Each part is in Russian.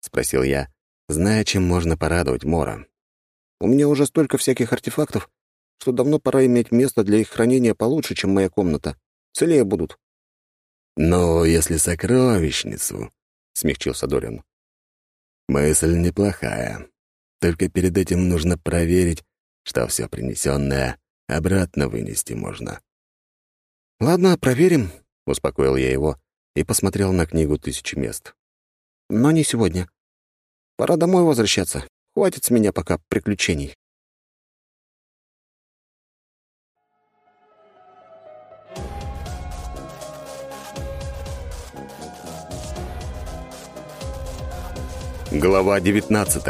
— спросил я, зная, чем можно порадовать Мора. «У меня уже столько всяких артефактов, что давно пора иметь место для их хранения получше, чем моя комната. Целее будут». «Но если сокровищницу», — смягчился Дориан. «Мысль неплохая. Только перед этим нужно проверить, что все принесенное обратно вынести можно». «Ладно, проверим», — успокоил я его и посмотрел на книгу «Тысячи мест». «Но не сегодня. Пора домой возвращаться. Хватит с меня пока приключений». Глава 19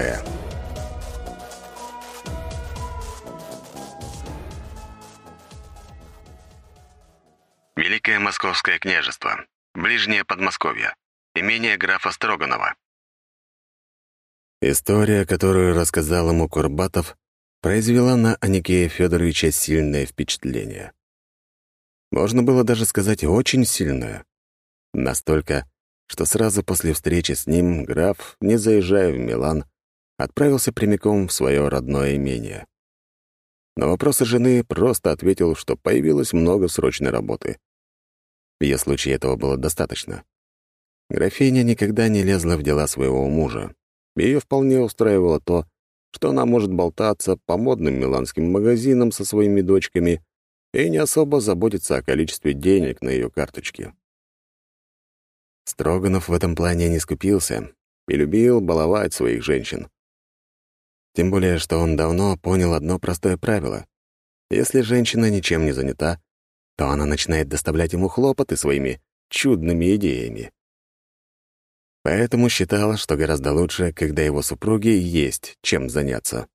Великое Московское княжество. Ближнее Подмосковье. Имение графа Строганова. История, которую рассказал ему Курбатов, произвела на Аникея Федоровича сильное впечатление. Можно было даже сказать, очень сильное. Настолько, что сразу после встречи с ним граф, не заезжая в Милан, отправился прямиком в свое родное имение. На вопросы жены просто ответил, что появилось много срочной работы. Ее случае этого было достаточно. Графиня никогда не лезла в дела своего мужа. Ее вполне устраивало то, что она может болтаться по модным миланским магазинам со своими дочками и не особо заботиться о количестве денег на ее карточке. Строганов в этом плане не скупился и любил баловать своих женщин. Тем более, что он давно понял одно простое правило. Если женщина ничем не занята, то она начинает доставлять ему хлопоты своими чудными идеями. Поэтому считал, что гораздо лучше, когда его супруги есть чем заняться.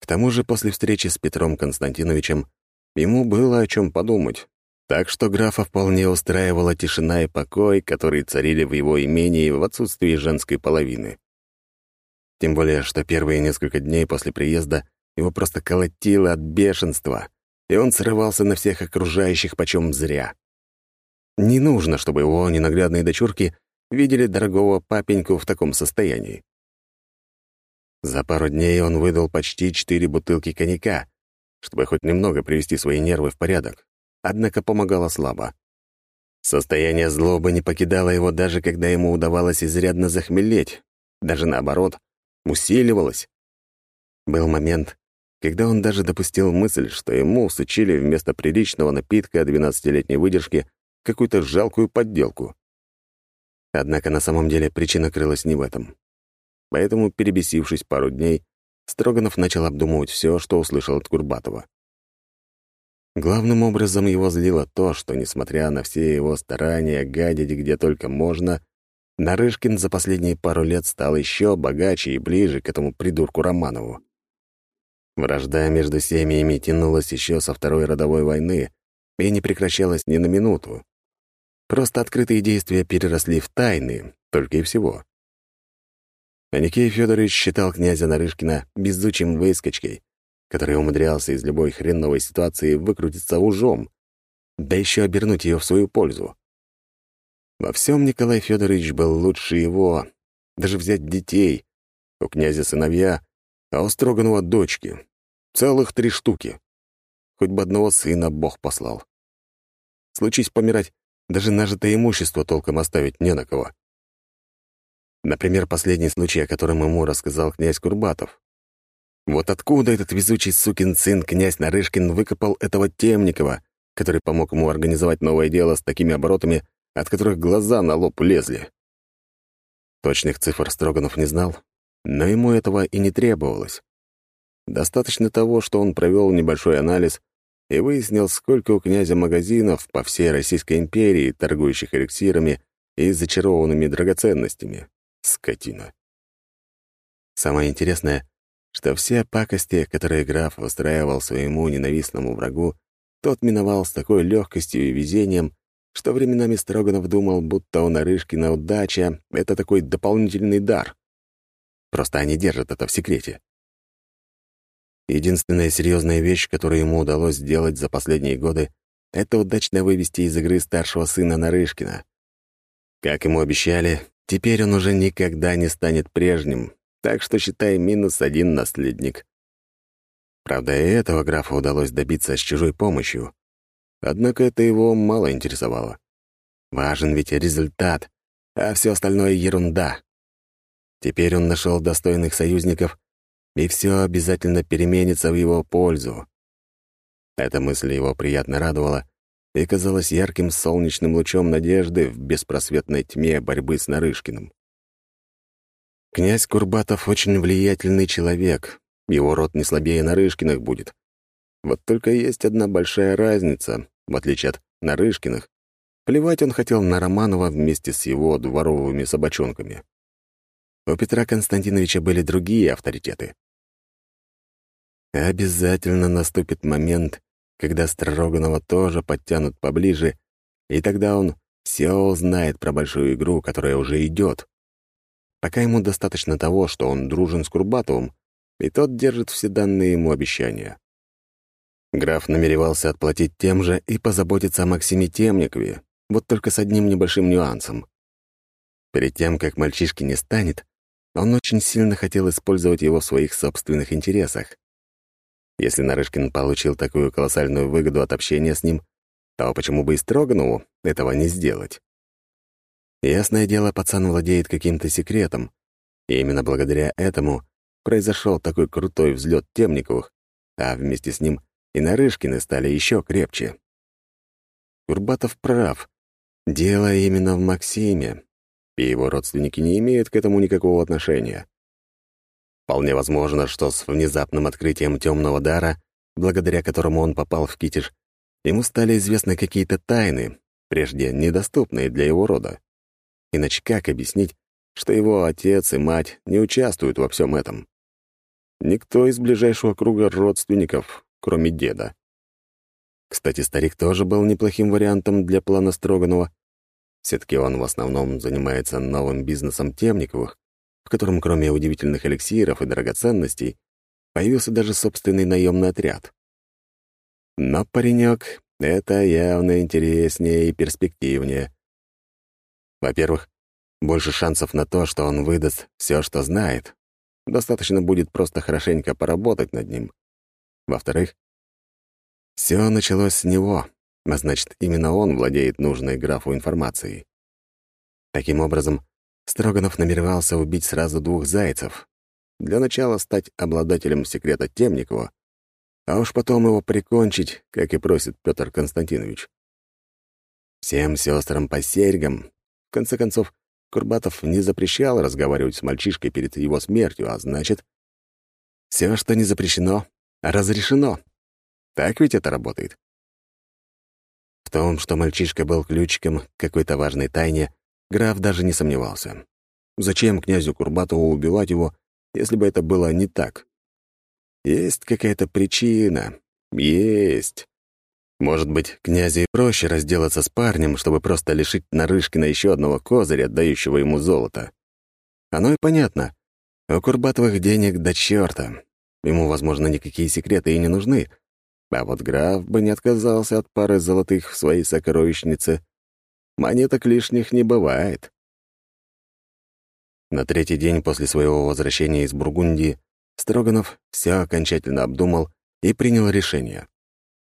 К тому же после встречи с Петром Константиновичем ему было о чем подумать, так что графа вполне устраивала тишина и покой, которые царили в его имении в отсутствии женской половины. Тем более, что первые несколько дней после приезда его просто колотило от бешенства, и он срывался на всех окружающих почем зря. Не нужно, чтобы его ненаглядные дочурки видели дорогого папеньку в таком состоянии. За пару дней он выдал почти четыре бутылки коньяка, чтобы хоть немного привести свои нервы в порядок, однако помогало слабо. Состояние злобы не покидало его даже когда ему удавалось изрядно захмелеть, даже наоборот, усиливалось. Был момент, когда он даже допустил мысль, что ему сучили вместо приличного напитка 12-летней выдержки какую-то жалкую подделку. Однако на самом деле причина крылась не в этом. Поэтому, перебесившись пару дней, Строганов начал обдумывать все, что услышал от Курбатова. Главным образом его злило то, что, несмотря на все его старания гадить где только можно, Нарышкин за последние пару лет стал еще богаче и ближе к этому придурку Романову. Вражда между семьями тянулась еще со Второй родовой войны и не прекращалась ни на минуту. Просто открытые действия переросли в тайны, только и всего. Аникей Федорович считал князя Нарышкина безучим выскочкой, который умудрялся из любой хреновой ситуации выкрутиться ужом, да еще обернуть ее в свою пользу. Во всем Николай Федорович был лучше его, даже взять детей. У князя сыновья, а у Строганова дочки. Целых три штуки. Хоть бы одного сына Бог послал. Случись помирать, даже нажитое имущество толком оставить не на кого. Например, последний случай, о котором ему рассказал князь Курбатов. Вот откуда этот везучий сукин сын князь Нарышкин выкопал этого Темникова, который помог ему организовать новое дело с такими оборотами, от которых глаза на лоб лезли? Точных цифр Строганов не знал, но ему этого и не требовалось. Достаточно того, что он провел небольшой анализ и выяснил, сколько у князя магазинов по всей Российской империи, торгующих эликсирами и зачарованными драгоценностями. Скотина. Самое интересное, что все пакости, которые граф устраивал своему ненавистному врагу, тот миновал с такой легкостью и везением, что временами Строганов думал, будто у Нарышкина удача — это такой дополнительный дар. Просто они держат это в секрете. Единственная серьезная вещь, которую ему удалось сделать за последние годы, это удачно вывести из игры старшего сына Нарышкина. Как ему обещали, теперь он уже никогда не станет прежним, так что считай минус один наследник. Правда, и этого графа удалось добиться с чужой помощью. Однако это его мало интересовало. Важен ведь результат, а все остальное — ерунда. Теперь он нашел достойных союзников, и все обязательно переменится в его пользу. Эта мысль его приятно радовала и казалась ярким солнечным лучом надежды в беспросветной тьме борьбы с Нарышкиным. Князь Курбатов очень влиятельный человек, его род не слабее Нарышкиных будет. Вот только есть одна большая разница, в отличие от Нарышкиных. Плевать он хотел на Романова вместе с его дворовыми собачонками. У Петра Константиновича были другие авторитеты. Обязательно наступит момент, когда Строганова тоже подтянут поближе, и тогда он все узнает про большую игру, которая уже идет. Пока ему достаточно того, что он дружен с Курбатовым, и тот держит все данные ему обещания. Граф намеревался отплатить тем же и позаботиться о Максиме Темникове, вот только с одним небольшим нюансом. Перед тем, как мальчишки не станет, он очень сильно хотел использовать его в своих собственных интересах. Если Нарышкин получил такую колоссальную выгоду от общения с ним, то почему бы и Строганову этого не сделать? Ясное дело, пацан владеет каким-то секретом, и именно благодаря этому произошел такой крутой взлет Темниковых, а вместе с ним и Нарышкины стали еще крепче. Курбатов прав. Дело именно в Максиме, и его родственники не имеют к этому никакого отношения. Вполне возможно, что с внезапным открытием темного дара, благодаря которому он попал в Китиш, ему стали известны какие-то тайны, прежде недоступные для его рода. Иначе как объяснить, что его отец и мать не участвуют во всем этом? Никто из ближайшего круга родственников, кроме деда. Кстати, старик тоже был неплохим вариантом для плана Строганова. Все-таки он в основном занимается новым бизнесом Темниковых, котором кроме удивительных эликсиров и драгоценностей появился даже собственный наемный отряд. Но паренек — это явно интереснее и перспективнее. Во-первых, больше шансов на то, что он выдаст все, что знает. Достаточно будет просто хорошенько поработать над ним. Во-вторых, все началось с него, а значит, именно он владеет нужной графу информацией. Таким образом, Строганов намеревался убить сразу двух зайцев. Для начала стать обладателем секрета Темникова, а уж потом его прикончить, как и просит Петр Константинович. Всем сестрам по серьгам. В конце концов, Курбатов не запрещал разговаривать с мальчишкой перед его смертью, а значит, все, что не запрещено, разрешено. Так ведь это работает. В том, что мальчишка был ключиком к какой-то важной тайне, Граф даже не сомневался. Зачем князю Курбатову убивать его, если бы это было не так? Есть какая-то причина. Есть. Может быть, князю и проще разделаться с парнем, чтобы просто лишить Нарышкина еще одного козыря, отдающего ему золото. Оно и понятно. У Курбатовых денег до черта. Ему, возможно, никакие секреты и не нужны. А вот граф бы не отказался от пары золотых в своей сокровищнице. Монеток лишних не бывает. На третий день после своего возвращения из Бургундии Строганов все окончательно обдумал и принял решение.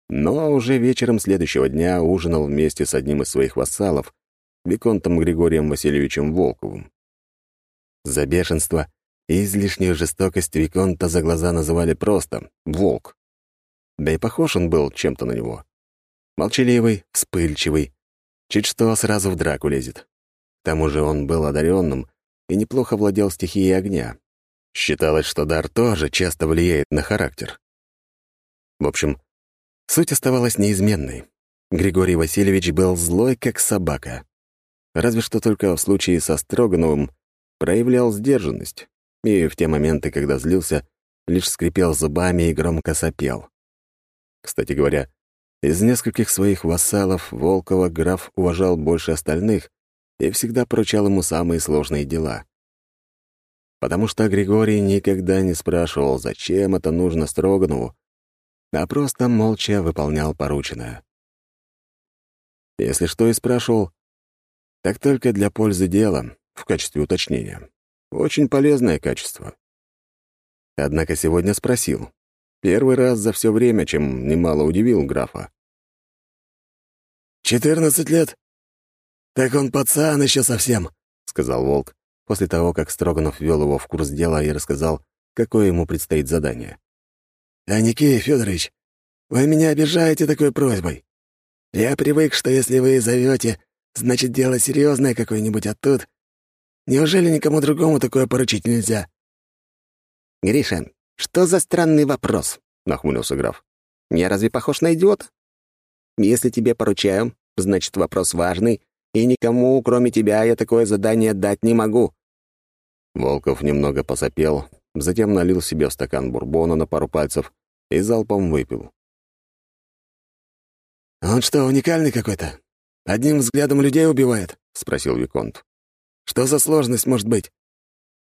Но уже вечером следующего дня ужинал вместе с одним из своих вассалов, Виконтом Григорием Васильевичем Волковым. За бешенство и излишнюю жестокость Виконта за глаза называли просто «волк». Да и похож он был чем-то на него. Молчаливый, вспыльчивый, Чуть что сразу в драку лезет. К тому же он был одаренным и неплохо владел стихией огня. Считалось, что дар тоже часто влияет на характер. В общем, суть оставалась неизменной. Григорий Васильевич был злой, как собака. Разве что только в случае со Строгановым проявлял сдержанность, и в те моменты, когда злился, лишь скрипел зубами и громко сопел. Кстати говоря, из нескольких своих вассалов Волкова граф уважал больше остальных и всегда поручал ему самые сложные дела. Потому что Григорий никогда не спрашивал, зачем это нужно Строганову, а просто молча выполнял порученное. Если что и спрашивал, так только для пользы дела, в качестве уточнения. Очень полезное качество. Однако сегодня спросил. Первый раз за все время, чем немало удивил графа. «Четырнадцать лет? Так он пацан еще совсем», — сказал Волк, после того, как Строганов ввел его в курс дела и рассказал, какое ему предстоит задание. «А Никей Федорович, вы меня обижаете такой просьбой. Я привык, что если вы зовете, значит, дело серьезное какое-нибудь, а тут... Неужели никому другому такое поручить нельзя?» «Гриша, что за странный вопрос?» — нахмурился граф. «Я разве похож на идиота? Если тебе поручаю, значит, вопрос важный, и никому, кроме тебя, я такое задание дать не могу». Волков немного посопел, затем налил себе стакан бурбона на пару пальцев и залпом выпил. «Он что, уникальный какой-то? Одним взглядом людей убивает?» — спросил Виконт. «Что за сложность может быть?»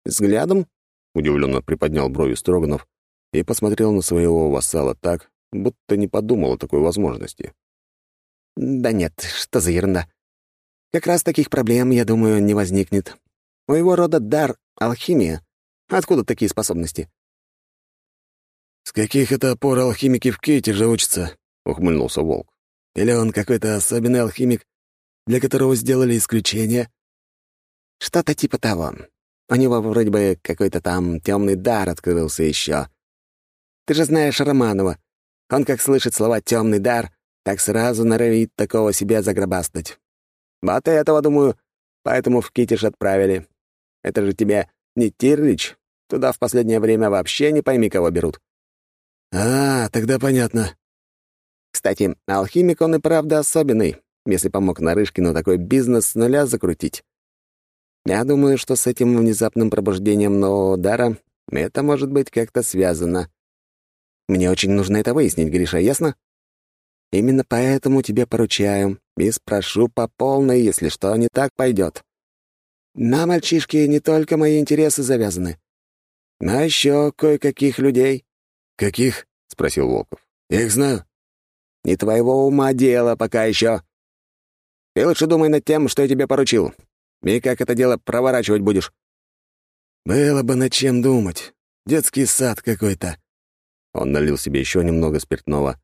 «Взглядом?» — удивленно приподнял брови Строганов и посмотрел на своего вассала так, будто не подумал о такой возможности. «Да нет, что за ерунда. Как раз таких проблем, я думаю, не возникнет. У его рода дар — алхимия. Откуда такие способности?» «С каких это пор алхимики в Кейте же учатся?» — ухмыльнулся Волк. «Или он какой-то особенный алхимик, для которого сделали исключение?» «Что-то типа того. У него вроде бы какой-то там темный дар открылся еще. Ты же знаешь Романова. Он как слышит слова темный дар, так сразу норовит такого себя загробастать. Вот этого, думаю, поэтому в Китиш отправили. Это же тебе не Тирлич. Туда в последнее время вообще не пойми, кого берут. А, тогда понятно. Кстати, алхимик он и правда особенный, если помог Нарышкину такой бизнес с нуля закрутить. Я думаю, что с этим внезапным пробуждением нового дара это может быть как-то связано. Мне очень нужно это выяснить, Гриша, ясно? Именно поэтому тебе поручаю и спрошу по полной, если что не так пойдет. На мальчишки не только мои интересы завязаны, но еще кое-каких людей. «Каких?» — спросил Волков. «Я их знаю». «Не твоего ума дело пока еще. Ты лучше думай над тем, что я тебе поручил. И как это дело проворачивать будешь?» «Было бы над чем думать. Детский сад какой-то». Он налил себе еще немного спиртного,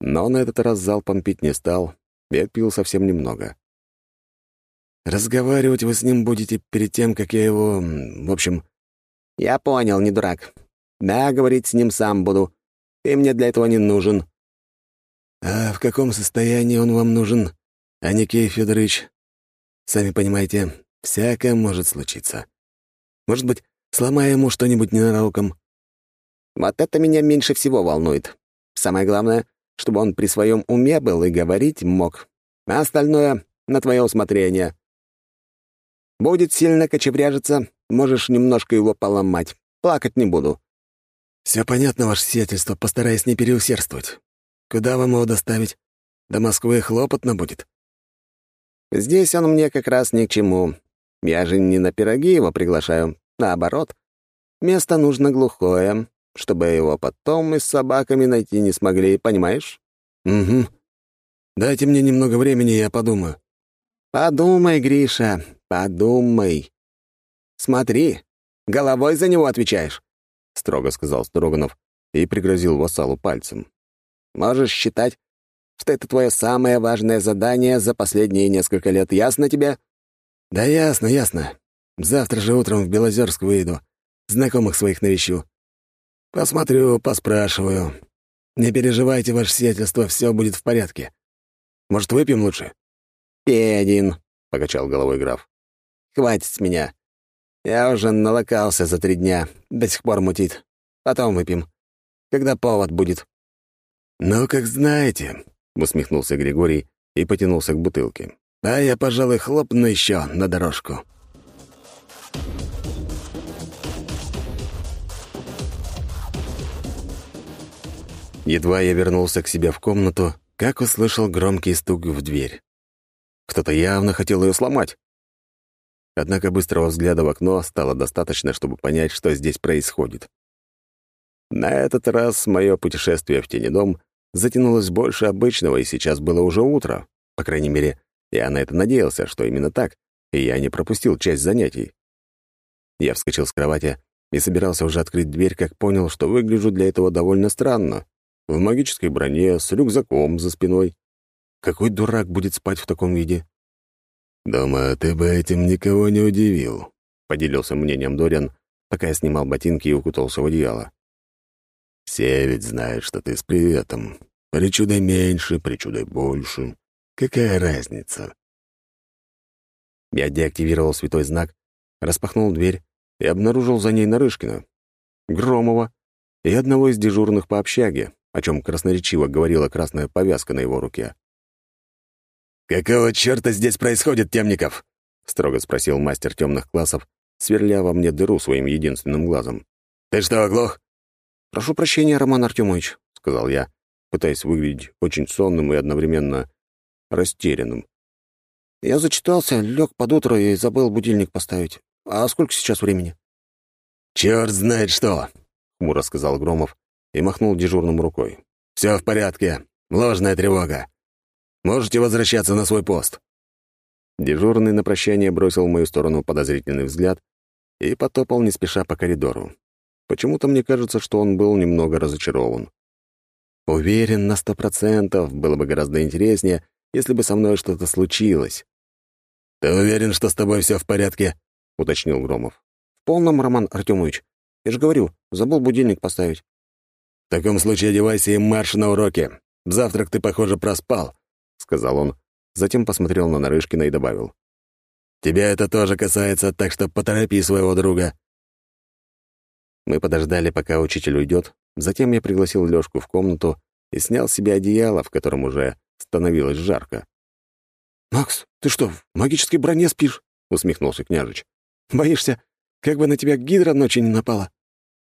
но на этот раз залпом пить не стал и отпил совсем немного. «Разговаривать вы с ним будете перед тем, как я его... В общем...» «Я понял, не дурак. Да, говорить с ним сам буду. Ты мне для этого не нужен». «А в каком состоянии он вам нужен, Аникей Федорович? Сами понимаете, всякое может случиться. Может быть, сломая ему что-нибудь ненароком?» «Вот это меня меньше всего волнует. Самое главное, чтобы он при своем уме был и говорить мог. А остальное — на твое усмотрение. Будет сильно кочевряжиться, можешь немножко его поломать. Плакать не буду». «Все понятно, ваше сиятельство, постараюсь не переусердствовать. Куда вам его доставить? До Москвы хлопотно будет». «Здесь он мне как раз ни к чему. Я же не на пироги его приглашаю. Наоборот. Место нужно глухое, чтобы его потом и с собаками найти не смогли, понимаешь?» «Угу. Дайте мне немного времени, я подумаю». «Подумай, Гриша, подумай. Смотри, головой за него отвечаешь строго сказал Строганов и пригрозил вассалу пальцем. «Можешь считать, что это твое самое важное задание за последние несколько лет. Ясно тебе?» «Да ясно, ясно. Завтра же утром в Белозерск выйду. Знакомых своих навещу. Посмотрю, поспрашиваю. Не переживайте, ваше сиятельство, все будет в порядке. Может, выпьем лучше?» «Пей один», — покачал головой граф. «Хватит с меня. Я уже налокался за три дня, до сих пор мутит. Потом выпьем. Когда повод будет». «Ну, как знаете», — усмехнулся Григорий и потянулся к бутылке. «А я, пожалуй, хлопну еще на дорожку». Едва я вернулся к себе в комнату, как услышал громкий стук в дверь. Кто-то явно хотел ее сломать. Однако быстрого взгляда в окно стало достаточно, чтобы понять, что здесь происходит. На этот раз мое путешествие в Тенедом затянулось больше обычного, и сейчас было уже утро. По крайней мере, я на это надеялся, что именно так, и я не пропустил часть занятий. Я вскочил с кровати и собирался уже открыть дверь, как понял, что выгляжу для этого довольно странно. В магической броне, с рюкзаком за спиной. Какой дурак будет спать в таком виде? «Думаю, ты бы этим никого не удивил», — поделился мнением Дориан, пока я снимал ботинки и укутался в одеяло. «Все ведь знают, что ты с приветом. Причудой меньше, причудой больше. Какая разница?» Я деактивировал святой знак, распахнул дверь и обнаружил за ней Нарышкина, Громова и одного из дежурных по общаге, о чем красноречиво говорила красная повязка на его руке. «Какого черта здесь происходит, Темников?» — строго спросил мастер темных классов, сверля во мне дыру своим единственным глазом. «Ты что, оглох?» «Прошу прощения, Роман Артемович», — сказал я, пытаясь выглядеть очень сонным и одновременно растерянным. «Я зачитался, лег под утро и забыл будильник поставить. А сколько сейчас времени?» «Черт знает что!» — хмуро сказал Громов и махнул дежурным рукой. «Все в порядке. Ложная тревога. Можете возвращаться на свой пост». Дежурный на прощание бросил в мою сторону подозрительный взгляд и потопал не спеша по коридору. Почему-то мне кажется, что он был немного разочарован. Уверен, на сто процентов было бы гораздо интереснее, если бы со мной что-то случилось. «Ты уверен, что с тобой все в порядке?» — уточнил Громов. «В полном, Роман Артемович. Я же говорю, забыл будильник поставить». «В таком случае одевайся и марш на уроки. Завтрак ты, похоже, проспал», — сказал он, затем посмотрел на Нарышкина и добавил. «Тебя это тоже касается, так что поторопи своего друга». Мы подождали, пока учитель уйдет, затем я пригласил Лёшку в комнату и снял с себя одеяло, в котором уже становилось жарко. «Макс, ты что, в магической броне спишь?» — усмехнулся княжич. «Боишься, как бы на тебя гидра ночью не напала?»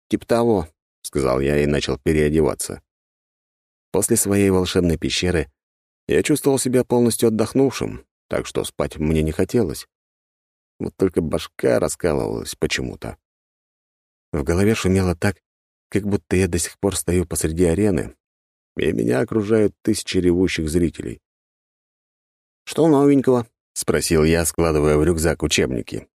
«Тип того», — сказал я и начал переодеваться. После своей волшебной пещеры я чувствовал себя полностью отдохнувшим, так что спать мне не хотелось. Вот только башка раскалывалась почему-то. В голове шумело так, как будто я до сих пор стою посреди арены, и меня окружают тысячи ревущих зрителей. «Что новенького?» — спросил я, складывая в рюкзак учебники.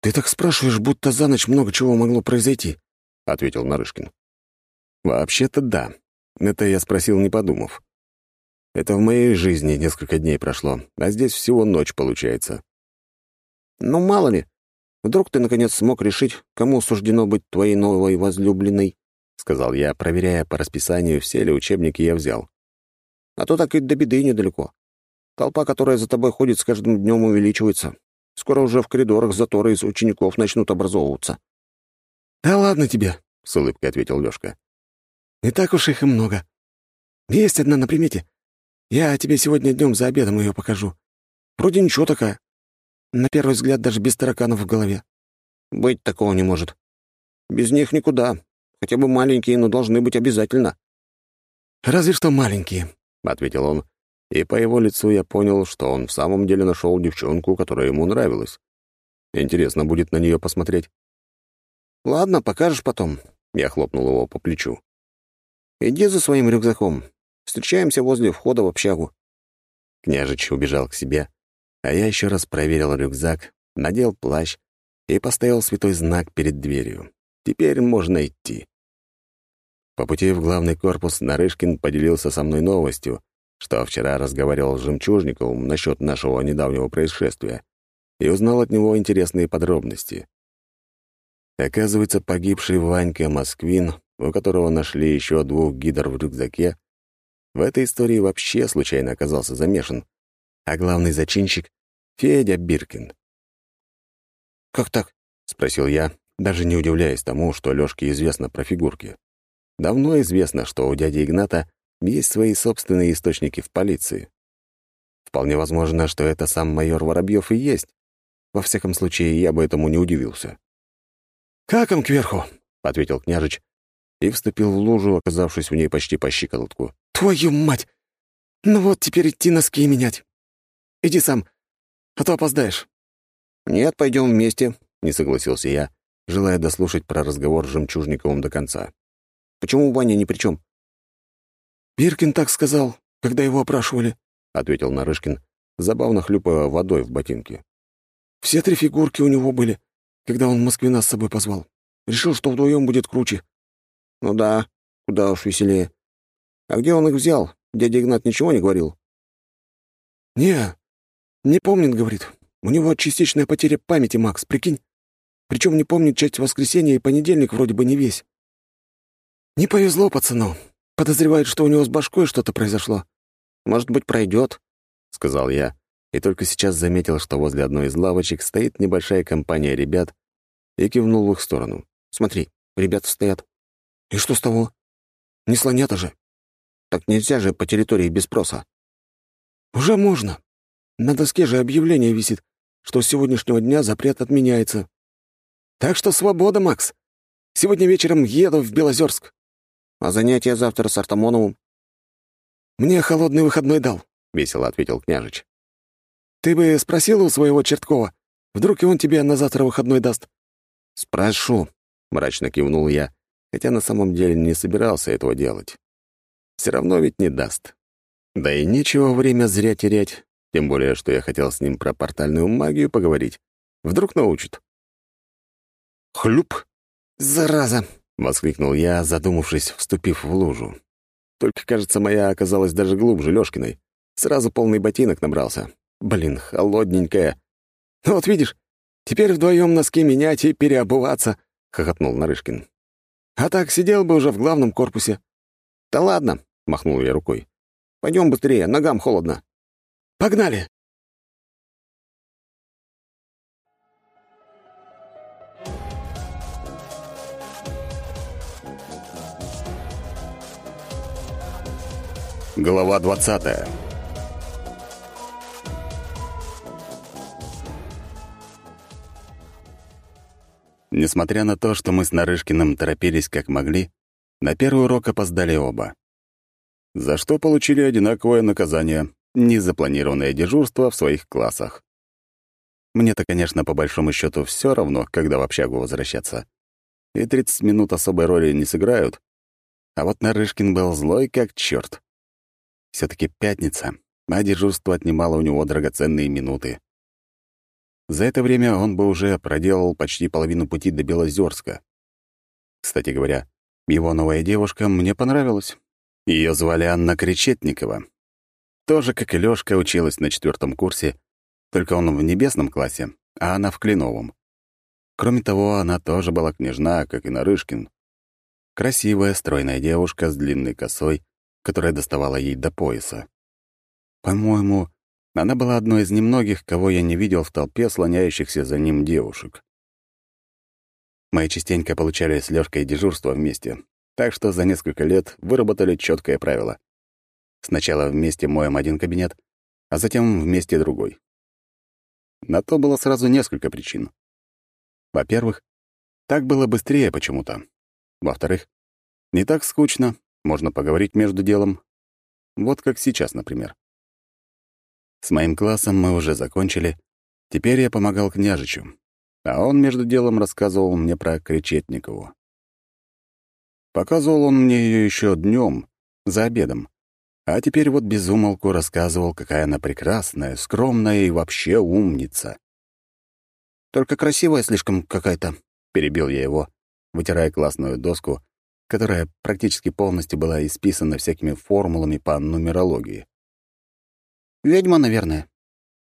«Ты так спрашиваешь, будто за ночь много чего могло произойти», — ответил Нарышкин. «Вообще-то да. Это я спросил, не подумав. Это в моей жизни несколько дней прошло, а здесь всего ночь получается». «Ну, мало ли. Вдруг ты, наконец, смог решить, кому суждено быть твоей новой возлюбленной?» — сказал я, проверяя по расписанию, все ли учебники я взял. «А то так и до беды недалеко. Толпа, которая за тобой ходит, с каждым днем увеличивается. Скоро уже в коридорах заторы из учеников начнут образовываться». «Да ладно тебе», — с улыбкой ответил Лёшка. «Не так уж их и много. Есть одна на примете. Я тебе сегодня днем за обедом ее покажу. Вроде ничего такая. На первый взгляд даже без тараканов в голове. Быть такого не может. Без них никуда. Хотя бы маленькие, но должны быть обязательно». «Разве что маленькие», — ответил он, и по его лицу я понял, что он в самом деле нашел девчонку, которая ему нравилась. Интересно будет на нее посмотреть. «Ладно, покажешь потом», — я хлопнул его по плечу. «Иди за своим рюкзаком. Встречаемся возле входа в общагу». Княжич убежал к себе, а я еще раз проверил рюкзак, надел плащ и поставил святой знак перед дверью. Теперь можно идти. По пути в главный корпус Нарышкин поделился со мной новостью, что вчера разговаривал с Жемчужниковым насчет нашего недавнего происшествия и узнал от него интересные подробности. Оказывается, погибший Ванька Москвин, у которого нашли еще двух гидр в рюкзаке, в этой истории вообще случайно оказался замешан, а главный зачинщик — Федя Биркин. «Как так?» — спросил я, даже не удивляясь тому, что Лёшке известно про фигурки. Давно известно, что у дяди Игната есть свои собственные источники в полиции. Вполне возможно, что это сам майор Воробьев и есть. Во всяком случае, я бы этому не удивился. «Как он кверху?» — ответил княжич и вступил в лужу, оказавшись в ней почти по щиколотку. «Твою мать! Ну вот теперь идти носки менять. Иди сам, а то опоздаешь». «Нет, пойдем вместе», — не согласился я, желая дослушать про разговор с Жемчужниковым до конца. «Почему Ваня ни при чем?» «Биркин так сказал, когда его опрашивали», — ответил Нарышкин, забавно хлюпая водой в ботинке. Все три фигурки у него были, когда он Москве нас с собой позвал. Решил, что вдвоем будет круче. Ну да, куда уж веселее. А где он их взял? Дядя Игнат ничего не говорил? Не, не помнит, говорит. У него частичная потеря памяти, Макс, прикинь. Причем не помнит часть воскресенья и понедельник вроде бы не весь. Не повезло пацану. Подозревает, что у него с башкой что-то произошло. Может быть, пройдет, сказал я, и только сейчас заметил, что возле одной из лавочек стоит небольшая компания ребят, и кивнул в их сторону. «Смотри, ребята стоят». «И что с того? Не слонята же». «Так нельзя же по территории без спроса». «Уже можно. На доске же объявление висит, что с сегодняшнего дня запрет отменяется. Так что свобода, Макс. Сегодня вечером еду в Белозерск. А занятия завтра с Артамоновым? Мне холодный выходной дал, — весело ответил княжич. Ты бы спросил у своего Черткова, вдруг и он тебе на завтра выходной даст? Спрошу, — мрачно кивнул я, хотя на самом деле не собирался этого делать. Все равно ведь не даст. Да и нечего время зря терять. Тем более, что я хотел с ним про портальную магию поговорить. Вдруг научит. «Хлюп! Зараза!» — воскликнул я, задумавшись, вступив в лужу. Только, кажется, моя оказалась даже глубже Лёшкиной. Сразу полный ботинок набрался. Блин, холодненькая. «Ну вот видишь, теперь вдвоем носки менять и переобуваться», — хохотнул Нарышкин. «А так сидел бы уже в главном корпусе». «Да ладно», — махнул я рукой. Пойдем быстрее, ногам холодно». Погнали!» Глава 20 Несмотря на то, что мы с Нарышкиным торопились как могли, на первый урок опоздали оба. За что получили одинаковое наказание незапланированное дежурство в своих классах. Мне-то, конечно, по большому счету все равно, когда в общагу возвращаться. И 30 минут особой роли не сыграют. А вот Нарышкин был злой как черт. все таки пятница, а дежурство отнимало у него драгоценные минуты. За это время он бы уже проделал почти половину пути до Белозерска. Кстати говоря, его новая девушка мне понравилась. Ее звали Анна Кречетникова, тоже, как и Лёшка, училась на четвертом курсе, только он в небесном классе, а она в кленовом. Кроме того, она тоже была княжна, как и Нарышкин. Красивая, стройная девушка с длинной косой, которая доставала ей до пояса. По-моему, она была одной из немногих, кого я не видел в толпе слоняющихся за ним девушек. Мы частенько получали с Лёшкой дежурство вместе, так что за несколько лет выработали четкое правило. Сначала вместе моем один кабинет, а затем вместе другой. На то было сразу несколько причин. Во-первых, так было быстрее почему-то. Во-вторых, не так скучно, можно поговорить между делом. Вот как сейчас, например. С моим классом мы уже закончили. Теперь я помогал княжичу, а он между делом рассказывал мне про Кречетникову. Показывал он мне ее еще днем, за обедом. А теперь вот безумолку рассказывал, какая она прекрасная, скромная и вообще умница. «Только красивая слишком какая-то», — перебил я его, вытирая классную доску, которая практически полностью была исписана всякими формулами по нумерологии. «Ведьма, наверное».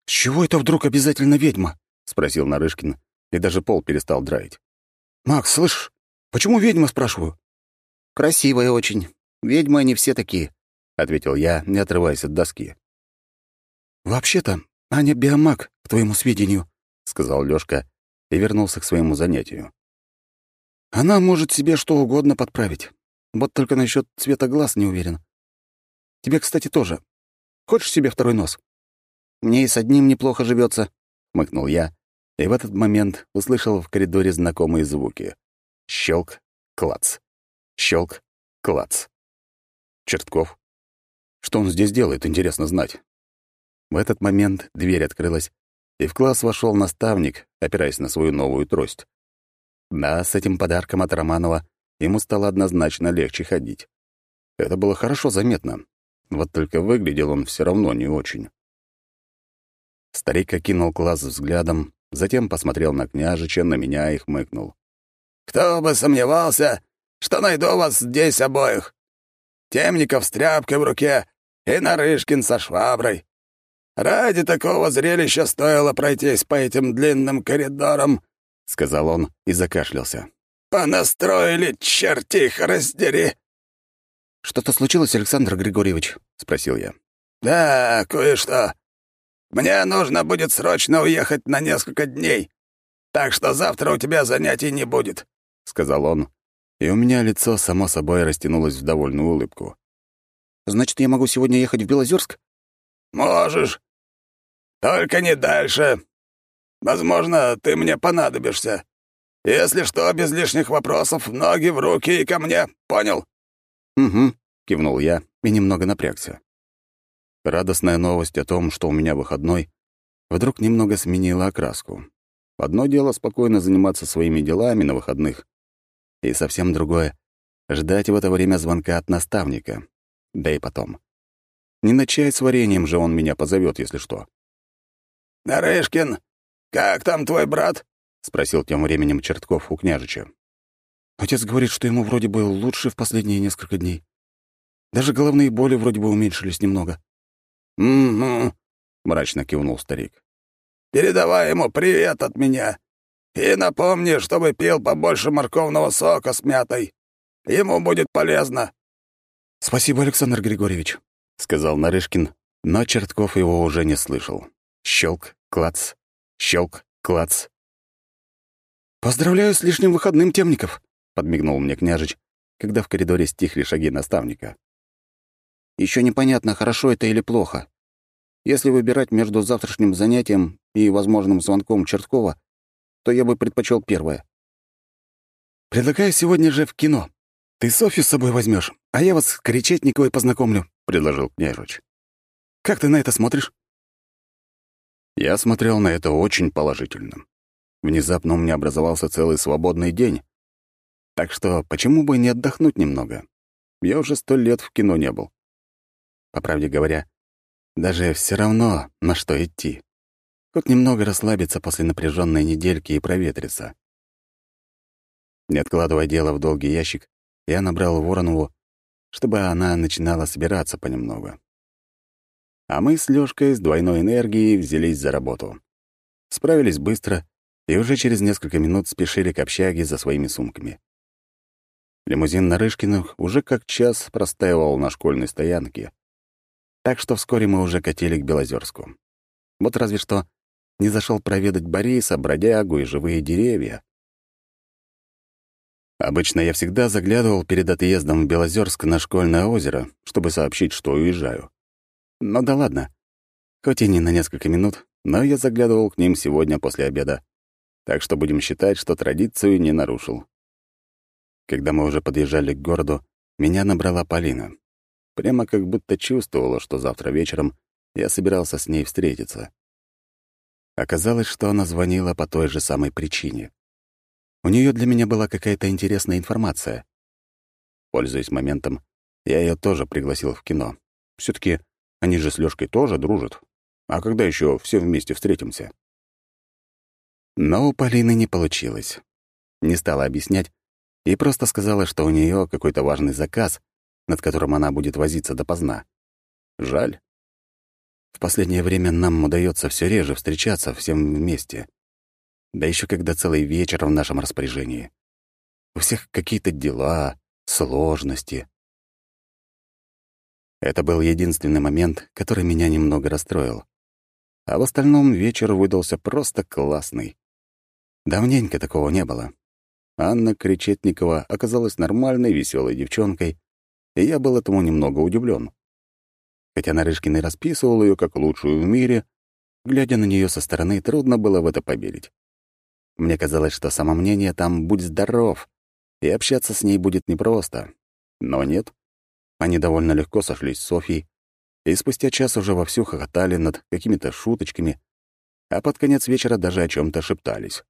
«С чего это вдруг обязательно ведьма?» — спросил Нарышкин, и даже пол перестал драить. «Макс, слышишь, почему ведьма, спрашиваю?» «Красивая очень. Ведьмы они все такие. — ответил я, не отрываясь от доски. «Вообще-то, Аня биомаг, к твоему сведению», — сказал Лёшка и вернулся к своему занятию. «Она может себе что угодно подправить. Вот только насчет цвета глаз не уверен. Тебе, кстати, тоже. Хочешь себе второй нос?» «Мне и с одним неплохо живется, хмыкнул я, и в этот момент услышал в коридоре знакомые звуки. Щелк, клац. Щелк, клац. Чертков что он здесь делает, интересно знать. В этот момент дверь открылась, и в класс вошел наставник, опираясь на свою новую трость. Да, с этим подарком от Романова ему стало однозначно легче ходить. Это было хорошо заметно. Вот только выглядел он все равно не очень. Старик окинул класс взглядом затем посмотрел на княжича, на меня и хмыкнул. «Кто бы сомневался, что найду вас здесь обоих. Темников с тряпкой в руке и Нарышкин со шваброй. Ради такого зрелища стоило пройтись по этим длинным коридорам», — сказал он и закашлялся. «Понастроили, черти их раздери!» «Что-то случилось, Александр Григорьевич?» — спросил я. «Да, кое-что. Мне нужно будет срочно уехать на несколько дней, так что завтра у тебя занятий не будет», — сказал он, и у меня лицо само собой растянулось в довольную улыбку. «Значит, я могу сегодня ехать в Белозерск?» «Можешь. Только не дальше. Возможно, ты мне понадобишься. Если что, без лишних вопросов, ноги в руки и ко мне. Понял?» «Угу», — кивнул я и немного напрягся. Радостная новость о том, что у меня выходной, вдруг немного сменила окраску. Одно дело спокойно заниматься своими делами на выходных, и совсем другое — ждать в это время звонка от наставника. Да и потом. Не на чай с вареньем же он меня позовет, если что. «Нарышкин, как там твой брат?» — спросил тем временем Чертков у княжича. Отец говорит, что ему вроде бы лучше в последние несколько дней. Даже головные боли вроде бы уменьшились немного. «Угу», — мрачно кивнул старик. «Передавай ему привет от меня. И напомни, чтобы пил побольше морковного сока с мятой. Ему будет полезно». «Спасибо, Александр Григорьевич», — сказал Нарышкин, но Чертков его уже не слышал. Щелк, клац, щелк, клац. «Поздравляю с лишним выходным, Темников», — подмигнул мне княжич, когда в коридоре стихли шаги наставника. Еще непонятно, хорошо это или плохо. Если выбирать между завтрашним занятием и возможным звонком Черткова, то я бы предпочел первое. «Предлагаю сегодня же в кино. Ты Софью с собой возьмешь, а я вас с Кречетниковой познакомлю», — предложил княжич. «Как ты на это смотришь?» Я смотрел на это очень положительно. Внезапно у меня образовался целый свободный день. Так что почему бы не отдохнуть немного? Я уже сто лет в кино не был. По правде говоря, даже все равно, на что идти. Хоть немного расслабиться после напряженной недельки и проветриться. Не откладывая дело в долгий ящик, я набрал Воронову, чтобы она начинала собираться понемногу. А мы с Лёшкой с двойной энергией взялись за работу. Справились быстро и уже через несколько минут спешили к общаге за своими сумками. Лимузин Нарышкиных уже как час простаивал на школьной стоянке, так что вскоре мы уже катили к Белозерску. Вот разве что не зашел проведать Бориса, бродягу и живые деревья. Обычно я всегда заглядывал перед отъездом в Белозерск на школьное озеро, чтобы сообщить, что уезжаю. Но да ладно. Хоть и не на несколько минут, но я заглядывал к ним сегодня после обеда. Так что будем считать, что традицию не нарушил. Когда мы уже подъезжали к городу, меня набрала Полина. Прямо как будто чувствовала, что завтра вечером я собирался с ней встретиться. Оказалось, что она звонила по той же самой причине. У нее для меня была какая-то интересная информация. Пользуясь моментом, я ее тоже пригласил в кино. все таки они же с Лёшкой тоже дружат. А когда еще все вместе встретимся? Но у Полины не получилось. Не стала объяснять и просто сказала, что у нее какой-то важный заказ, над которым она будет возиться допоздна. Жаль. В последнее время нам удается все реже встречаться всем вместе. Да еще когда целый вечер в нашем распоряжении. У всех какие-то дела, сложности. Это был единственный момент, который меня немного расстроил. А в остальном вечер выдался просто классный. Давненько такого не было. Анна Кречетникова оказалась нормальной, веселой девчонкой, и я был этому немного удивлен. Хотя Нарышкин и расписывал ее как лучшую в мире, глядя на нее со стороны, трудно было в это поверить. Мне казалось, что самомнение там «будь здоров», и общаться с ней будет непросто. Но нет. Они довольно легко сошлись с Софьей, и спустя час уже вовсю хохотали над какими-то шуточками, а под конец вечера даже о чем то шептались.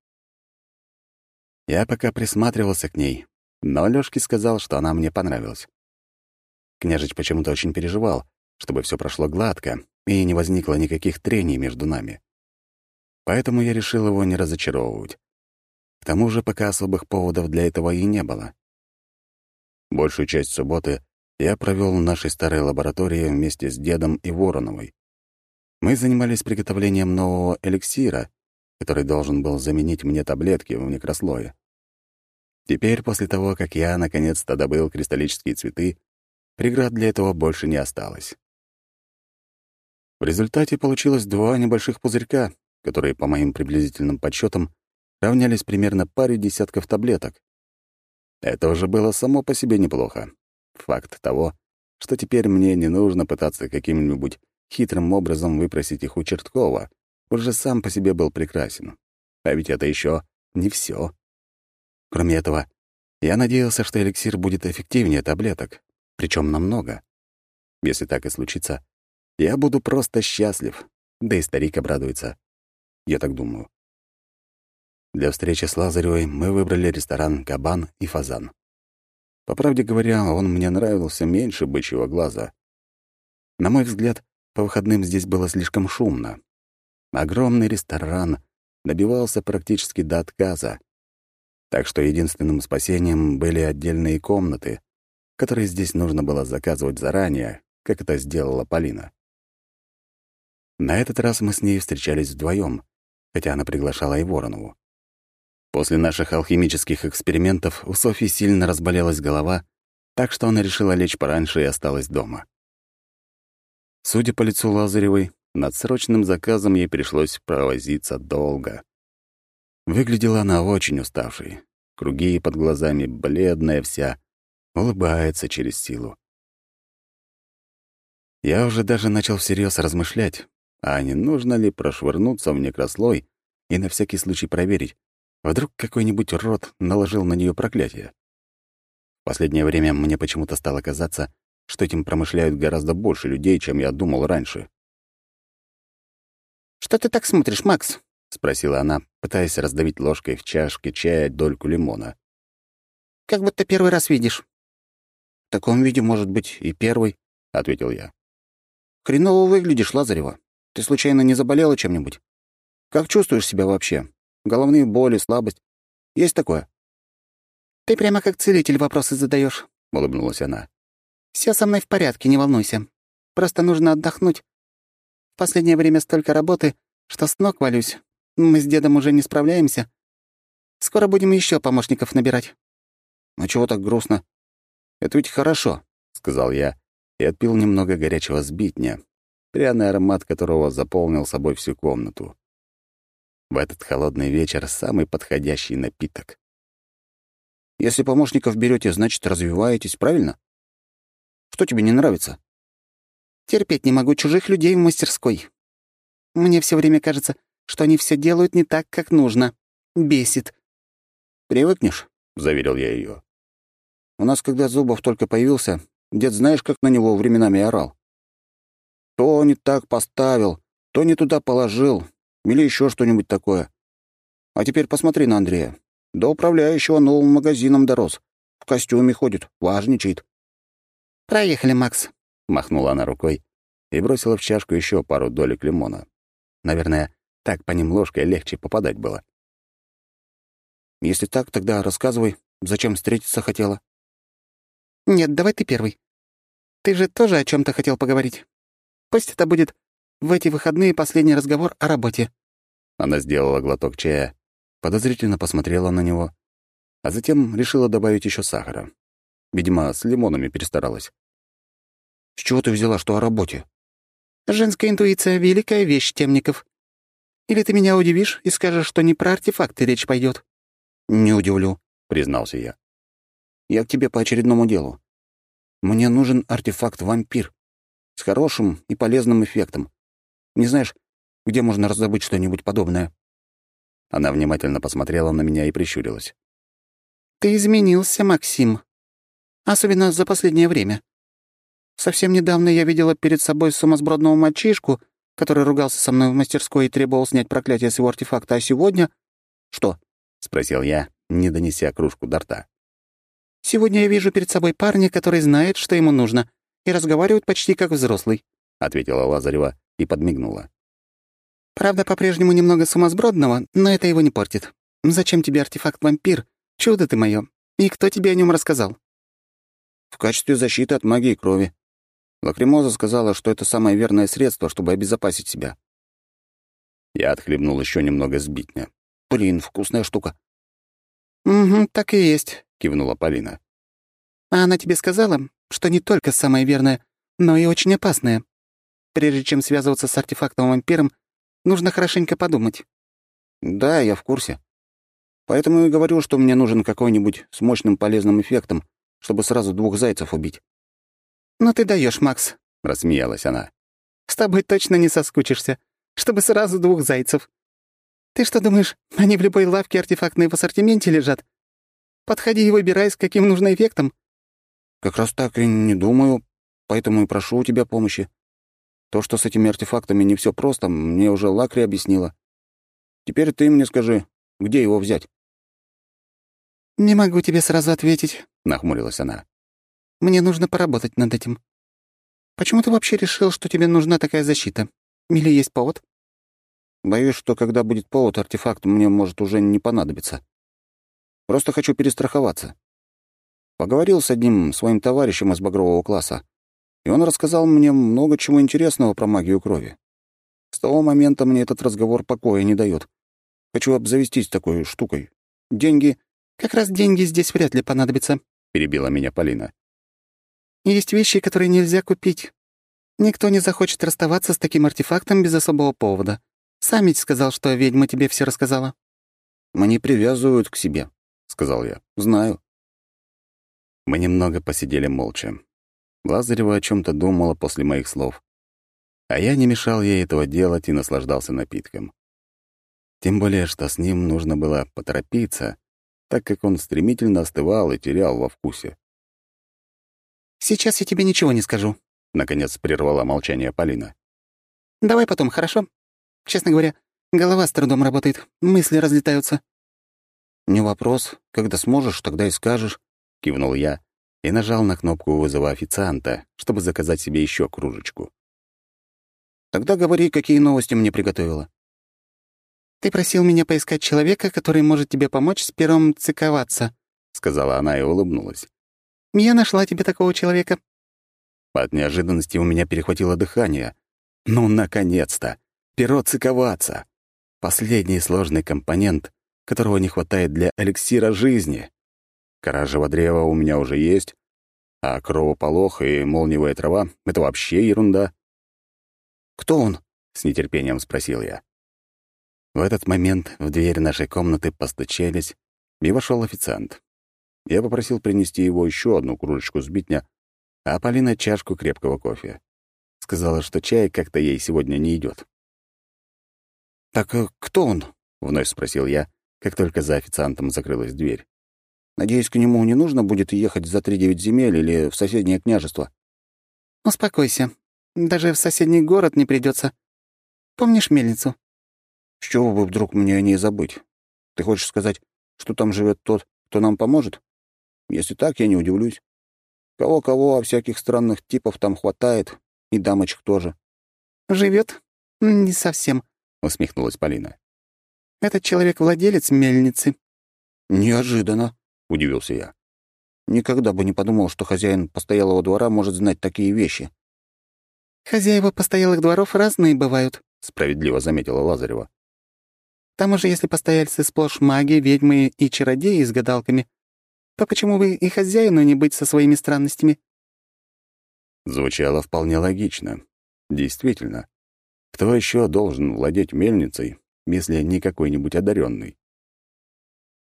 Я пока присматривался к ней, но Лёшке сказал, что она мне понравилась. Княжич почему-то очень переживал, чтобы все прошло гладко и не возникло никаких трений между нами. Поэтому я решил его не разочаровывать. К тому же пока особых поводов для этого и не было. Большую часть субботы я провел в нашей старой лаборатории вместе с дедом и Вороновой. Мы занимались приготовлением нового эликсира, который должен был заменить мне таблетки в микрослое. Теперь, после того, как я наконец-то добыл кристаллические цветы, преград для этого больше не осталось. В результате получилось два небольших пузырька, которые, по моим приблизительным подсчетам, равнялись примерно паре десятков таблеток. Это уже было само по себе неплохо. Факт того, что теперь мне не нужно пытаться каким-нибудь хитрым образом выпросить их у Черткова, уже сам по себе был прекрасен. А ведь это еще не все. Кроме этого, я надеялся, что эликсир будет эффективнее таблеток, причем намного. Если так и случится, я буду просто счастлив, да и старик обрадуется. Я так думаю. Для встречи с Лазаревой мы выбрали ресторан «Кабан» и «Фазан». По правде говоря, он мне нравился меньше бычьего глаза. На мой взгляд, по выходным здесь было слишком шумно. Огромный ресторан добивался практически до отказа. Так что единственным спасением были отдельные комнаты, которые здесь нужно было заказывать заранее, как это сделала Полина. На этот раз мы с ней встречались вдвоем, хотя она приглашала и Воронову. После наших алхимических экспериментов у Софьи сильно разболелась голова, так что она решила лечь пораньше и осталась дома. Судя по лицу Лазаревой, над срочным заказом ей пришлось провозиться долго. Выглядела она очень уставшей. Круги под глазами, бледная вся, улыбается через силу. Я уже даже начал всерьез размышлять, а не нужно ли прошвырнуться в некрослой и на всякий случай проверить, вдруг какой-нибудь род наложил на нее проклятие. В последнее время мне почему-то стало казаться, что этим промышляют гораздо больше людей, чем я думал раньше. «Что ты так смотришь, Макс?» — спросила она, пытаясь раздавить ложкой в чашке чая дольку лимона. «Как будто первый раз видишь». «В таком виде, может быть, и первый», — ответил я. «Хреново выглядишь, Лазарева. Ты случайно не заболела чем-нибудь? Как чувствуешь себя вообще? Головные боли, слабость? Есть такое?» «Ты прямо как целитель вопросы задаешь, улыбнулась она. Все со мной в порядке, не волнуйся. Просто нужно отдохнуть. В последнее время столько работы, что с ног валюсь. Мы с дедом уже не справляемся. Скоро будем еще помощников набирать». «А чего так грустно? Это ведь хорошо», — сказал я и отпил немного горячего сбитня, пряный аромат которого заполнил собой всю комнату. В этот холодный вечер самый подходящий напиток. Если помощников берете, значит, развиваетесь, правильно? Что тебе не нравится? Терпеть не могу чужих людей в мастерской. Мне все время кажется, что они все делают не так, как нужно. Бесит. «Привыкнешь», — заверил я ее. «У нас, когда Зубов только появился, дед знаешь, как на него временами орал? То не так поставил, то не туда положил, или еще что-нибудь такое. А теперь посмотри на Андрея. До управляющего новым магазином дорос. В костюме ходит, важничает. «Проехали, Макс», — махнула она рукой и бросила в чашку еще пару долек лимона. Наверное, так по ним ложкой легче попадать было. «Если так, тогда рассказывай, зачем встретиться хотела?» «Нет, давай ты первый. Ты же тоже о чем то хотел поговорить. Пусть это будет в эти выходные последний разговор о работе». Она сделала глоток чая, подозрительно посмотрела на него, а затем решила добавить еще сахара. Видимо, с лимонами перестаралась. «С чего ты взяла, что о работе?» «Женская интуиция — великая вещь, Темников. Или ты меня удивишь и скажешь, что не про артефакты речь пойдет? «Не удивлю», — признался я. «Я к тебе по очередному делу. Мне нужен артефакт-вампир с хорошим и полезным эффектом. Не знаешь, где можно раздобыть что-нибудь подобное?» Она внимательно посмотрела на меня и прищурилась. «Ты изменился, Максим. Особенно за последнее время. Совсем недавно я видела перед собой сумасбродного мальчишку, который ругался со мной в мастерской и требовал снять проклятие с его артефакта, а сегодня...» «Что?» — спросил я, не донеся кружку до рта. «Сегодня я вижу перед собой парня, который знает, что ему нужно, и разговаривает почти как взрослый», — ответила Лазарева и подмигнула. Правда, по-прежнему немного сумасбродного, но это его не портит. Зачем тебе артефакт-вампир? Чудо ты моё. И кто тебе о нем рассказал?» «В качестве защиты от магии крови. Лакримоза сказала, что это самое верное средство, чтобы обезопасить себя». Я отхлебнул еще немного сбитня. «Блин, вкусная штука». «Угу, так и есть», — кивнула Полина. «А она тебе сказала, что не только самое верное, но и очень опасное. Прежде чем связываться с артефактом-вампиром, нужно хорошенько подумать». «Да, я в курсе. Поэтому и говорю, что мне нужен какой-нибудь с мощным полезным эффектом, чтобы сразу двух зайцев убить». «Ну ты даешь, Макс», — рассмеялась она. «С тобой точно не соскучишься, чтобы сразу двух зайцев. Ты что думаешь, они в любой лавке артефактной в ассортименте лежат? Подходи и выбирай, с каким нужно эффектом». «Как раз так и не думаю, поэтому и прошу у тебя помощи. То, что с этими артефактами не все просто, мне уже Лакри объяснила. Теперь ты мне скажи, где его взять?» «Не могу тебе сразу ответить», — нахмурилась она. «Мне нужно поработать над этим. Почему ты вообще решил, что тебе нужна такая защита? Или есть повод?» «Боюсь, что когда будет повод, артефакт мне может уже не понадобиться. Просто хочу перестраховаться. Поговорил с одним своим товарищем из багрового класса, и он рассказал мне много чего интересного про магию крови. С того момента мне этот разговор покоя не дает. Хочу обзавестись такой штукой. Деньги «Как раз деньги здесь вряд ли понадобятся», — перебила меня Полина. «Есть вещи, которые нельзя купить. Никто не захочет расставаться с таким артефактом без особого повода. Сам ведь сказал, что ведьма тебе все рассказала». «Они привязывают к себе», — сказал я. «Знаю». Мы немного посидели молча. Лазарева о чем то думала после моих слов. А я не мешал ей этого делать и наслаждался напитком. Тем более, что с ним нужно было поторопиться, так как он стремительно остывал и терял во вкусе. «Сейчас я тебе ничего не скажу», — наконец прервала молчание Полина. «Давай потом, хорошо? Честно говоря, голова с трудом работает, мысли разлетаются». «Не вопрос. Когда сможешь, тогда и скажешь», — кивнул я и нажал на кнопку вызова официанта, чтобы заказать себе еще кружечку. «Тогда говори, какие новости мне приготовила». «Ты просил меня поискать человека, который может тебе помочь с первым циковаться», — сказала она и улыбнулась. «Я нашла тебе такого человека». От неожиданности у меня перехватило дыхание. «Ну, наконец-то! Перо циковаться! Последний сложный компонент, которого не хватает для эликсира жизни. Кора древа у меня уже есть, а кровополох и молниевая трава — это вообще ерунда». «Кто он?» — с нетерпением спросил я. В этот момент в дверь нашей комнаты постучались, и вошел официант. Я попросил принести его еще одну кружечку сбитня, а Полина — чашку крепкого кофе. Сказала, что чай как-то ей сегодня не идет. «Так э, кто он?» — вновь спросил я, как только за официантом закрылась дверь. «Надеюсь, к нему не нужно будет ехать за три-девять земель или в соседнее княжество?» «Успокойся. Даже в соседний город не придется. Помнишь мельницу?» С чего бы вдруг мне о ней забыть? Ты хочешь сказать, что там живет тот, кто нам поможет? Если так, я не удивлюсь. Кого-кого, а всяких странных типов там хватает, и дамочек тоже. Живет? Не совсем, усмехнулась Полина. Этот человек владелец мельницы. Неожиданно, удивился я. Никогда бы не подумал, что хозяин постоялого двора может знать такие вещи. Хозяева постоялых дворов разные бывают, справедливо заметила Лазарева. К тому же, если постояльцы сплошь маги, ведьмы и чародеи с гадалками, то почему бы и хозяину не быть со своими странностями? Звучало вполне логично. Действительно. Кто еще должен владеть мельницей, если не какой-нибудь одаренный?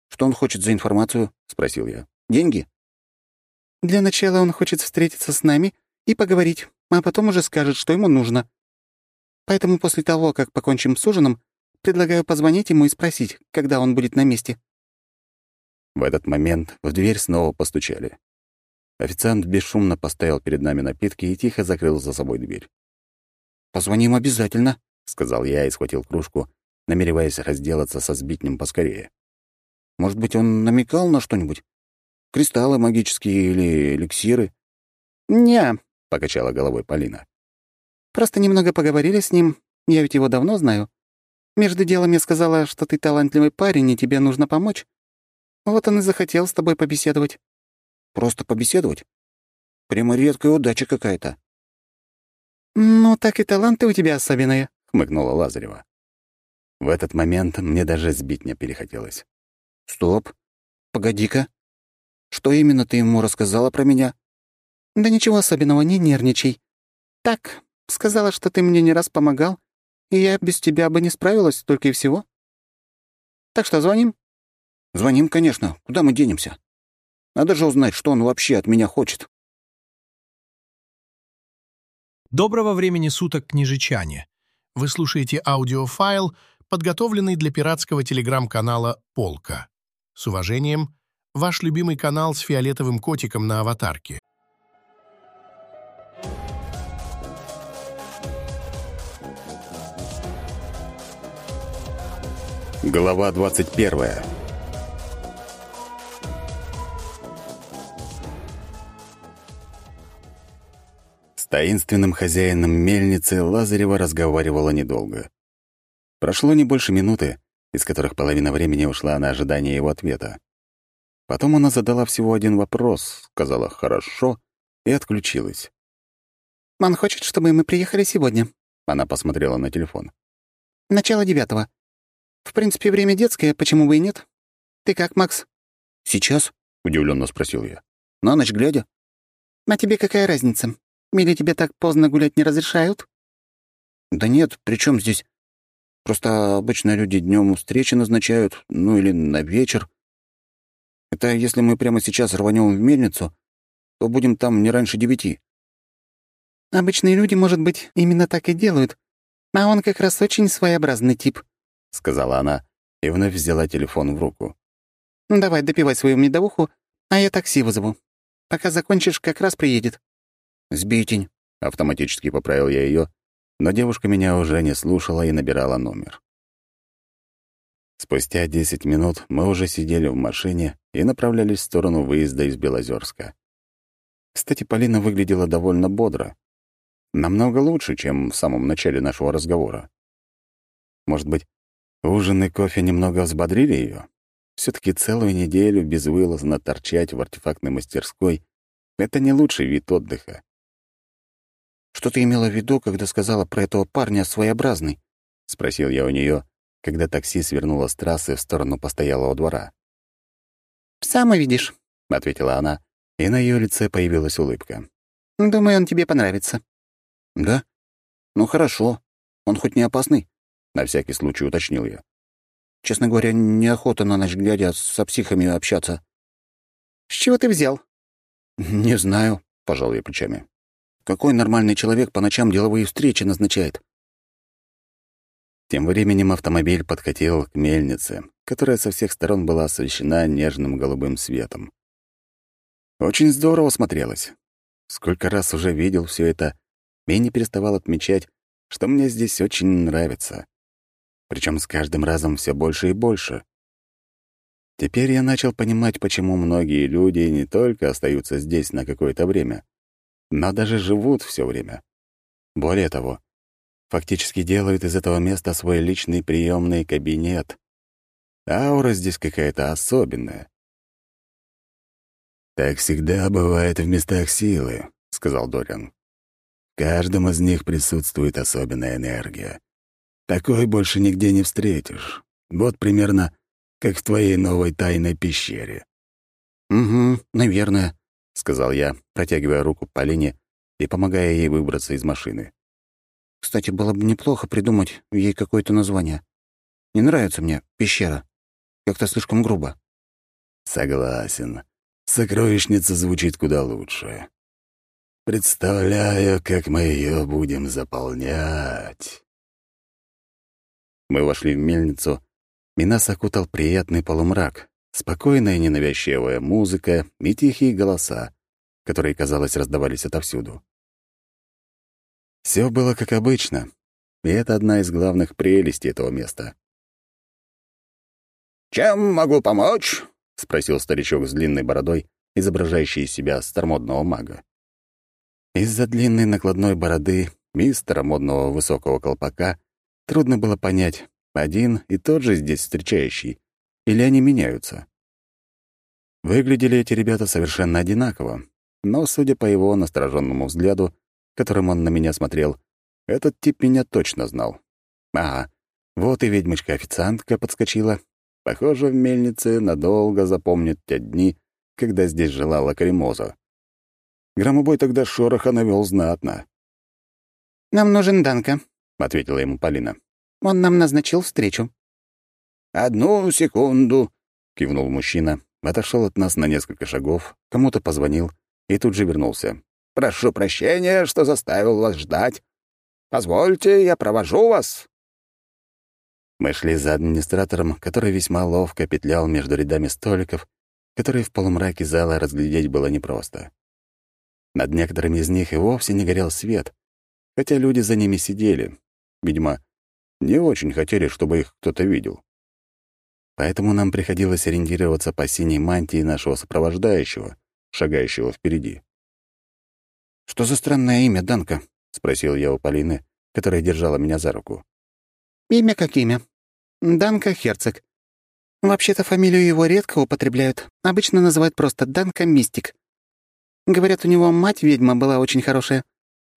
«Что он хочет за информацию?» — спросил я. «Деньги?» «Для начала он хочет встретиться с нами и поговорить, а потом уже скажет, что ему нужно. Поэтому после того, как покончим с ужином, Предлагаю позвонить ему и спросить, когда он будет на месте». В этот момент в дверь снова постучали. Официант бесшумно поставил перед нами напитки и тихо закрыл за собой дверь. «Позвоним обязательно», — сказал я и схватил кружку, намереваясь разделаться со сбитнем поскорее. «Может быть, он намекал на что-нибудь? Кристаллы магические или эликсиры?» «Не», — покачала головой Полина. «Просто немного поговорили с ним. Я ведь его давно знаю. Между делом я сказала, что ты талантливый парень, и тебе нужно помочь. Вот он и захотел с тобой побеседовать». «Просто побеседовать? Прямо редкая удача какая-то». «Ну, так и таланты у тебя особенные», — хмыкнула Лазарева. В этот момент мне даже сбить не перехотелось. «Стоп. Погоди-ка. Что именно ты ему рассказала про меня?» «Да ничего особенного, не нервничай. Так, сказала, что ты мне не раз помогал, и я без тебя бы не справилась, только и всего. Так что, звоним?» «Звоним, конечно. Куда мы денемся? Надо же узнать, что он вообще от меня хочет». Доброго времени суток, княжичане. Вы слушаете аудиофайл, подготовленный для пиратского телеграм-канала «Полка». С уважением, ваш любимый канал с фиолетовым котиком на аватарке. Глава 21 С таинственным хозяином мельницы Лазарева разговаривала недолго. Прошло не больше минуты, из которых половина времени ушла на ожидание его ответа. Потом она задала всего один вопрос, сказала «хорошо» и отключилась. «Он хочет, чтобы мы приехали сегодня», — она посмотрела на телефон. «Начало девятого. В принципе, время детское, почему бы и нет? Ты как, Макс?» «Сейчас?» — удивленно спросил я. «На ночь глядя?» «А тебе какая разница? Или тебе так поздно гулять не разрешают?» «Да нет, при чем здесь? Просто обычно люди днем встречи назначают, ну или на вечер. Это если мы прямо сейчас рванем в мельницу, то будем там не раньше девяти». «Обычные люди, может быть, именно так и делают, а он как раз очень своеобразный тип», — сказала она и вновь взяла телефон в руку. «Давай, допивай свою медовуху, а я такси вызову. Пока закончишь, как раз приедет». «Сбитень», — автоматически поправил я ее, но девушка меня уже не слушала и набирала номер. Спустя десять минут мы уже сидели в машине и направлялись в сторону выезда из Белозерска. Кстати, Полина выглядела довольно бодро. Намного лучше, чем в самом начале нашего разговора. Может быть, ужин и кофе немного взбодрили ее? все таки целую неделю безвылазно торчать в артефактной мастерской — это не лучший вид отдыха. «Что ты имела в виду, когда сказала про этого парня своеобразный?» — спросил я у нее, когда такси свернуло с трассы в сторону постоялого двора. «Сам увидишь», — ответила она, и на ее лице появилась улыбка. «Думаю, он тебе понравится». «Да? Ну хорошо. Он хоть не опасный?» — на всякий случай уточнил я. «Честно говоря, неохота на ночь глядя со психами общаться». «С чего ты взял?» «Не знаю», — пожал я плечами. Какой нормальный человек по ночам деловые встречи назначает? Тем временем автомобиль подкатил к мельнице, которая со всех сторон была освещена нежным голубым светом. Очень здорово смотрелось. Сколько раз уже видел все это и не переставал отмечать, что мне здесь очень нравится. Причем с каждым разом все больше и больше. Теперь я начал понимать, почему многие люди не только остаются здесь на какое-то время, но даже живут все время. Более того, фактически делают из этого места свой личный приемный кабинет. Аура здесь какая-то особенная. «Так всегда бывает в местах силы», — сказал Дориан. «В каждом из них присутствует особенная энергия. Такой больше нигде не встретишь. Вот примерно как в твоей новой тайной пещере». «Угу, наверное», — сказал я, протягивая руку Полине и помогая ей выбраться из машины. «Кстати, было бы неплохо придумать ей какое-то название. Не нравится мне пещера. Как-то слишком грубо». «Согласен. Сокровищница звучит куда лучше. Представляю, как мы ее будем заполнять». Мы вошли в мельницу, и нас окутал приятный полумрак, Спокойная ненавязчивая музыка и тихие голоса, которые, казалось, раздавались отовсюду. Все было как обычно, и это одна из главных прелестей этого места. «Чем могу помочь?» — спросил старичок с длинной бородой, изображающий из себя старомодного мага. Из-за длинной накладной бороды и старомодного высокого колпака трудно было понять, один и тот же здесь встречающий, или они меняются. Выглядели эти ребята совершенно одинаково, но, судя по его настороженному взгляду, которым он на меня смотрел, этот тип меня точно знал. Ага, вот и ведьмочка-официантка подскочила. Похоже, в мельнице надолго запомнит те дни, когда здесь жила лакримоза. Громобой тогда шороха навел знатно. «Нам нужен Данка», — ответила ему Полина. «Он нам назначил встречу». «Одну секунду», — кивнул мужчина, отошел от нас на несколько шагов, кому-то позвонил и тут же вернулся. «Прошу прощения, что заставил вас ждать. Позвольте, я провожу вас». Мы шли за администратором, который весьма ловко петлял между рядами столиков, которые в полумраке зала разглядеть было непросто. Над некоторыми из них и вовсе не горел свет, хотя люди за ними сидели. Видимо, не очень хотели, чтобы их кто-то видел. Поэтому нам приходилось ориентироваться по синей мантии нашего сопровождающего, шагающего впереди. «Что за странное имя, Данка?» — спросил я у Полины, которая держала меня за руку. «Имя как имя. Данка Херцог. Вообще-то фамилию его редко употребляют. Обычно называют просто Данка Мистик. Говорят, у него мать ведьма была очень хорошая.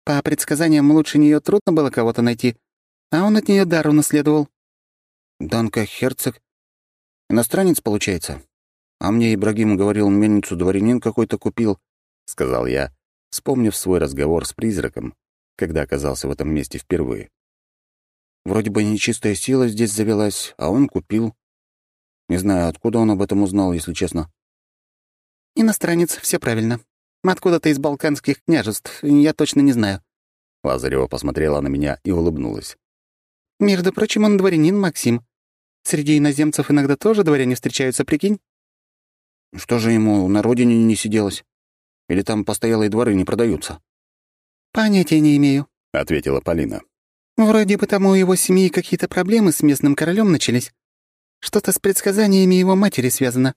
По предсказаниям, лучше нее трудно было кого-то найти, а он от нее дар унаследовал. Данка Херцог. Иностранец, получается? А мне Ибрагим говорил, мельницу дворянин какой-то купил, — сказал я, вспомнив свой разговор с призраком, когда оказался в этом месте впервые. Вроде бы нечистая сила здесь завелась, а он купил. Не знаю, откуда он об этом узнал, если честно. Иностранец, все правильно. Откуда-то из балканских княжеств, я точно не знаю. Лазарева посмотрела на меня и улыбнулась. Между прочим, он дворянин Максим. Среди иноземцев иногда тоже дворяне встречаются, прикинь? Что же ему на родине не сиделось? Или там постоялые дворы не продаются? Понятия не имею, — ответила Полина. Вроде бы тому у его семьи какие-то проблемы с местным королем начались. Что-то с предсказаниями его матери связано.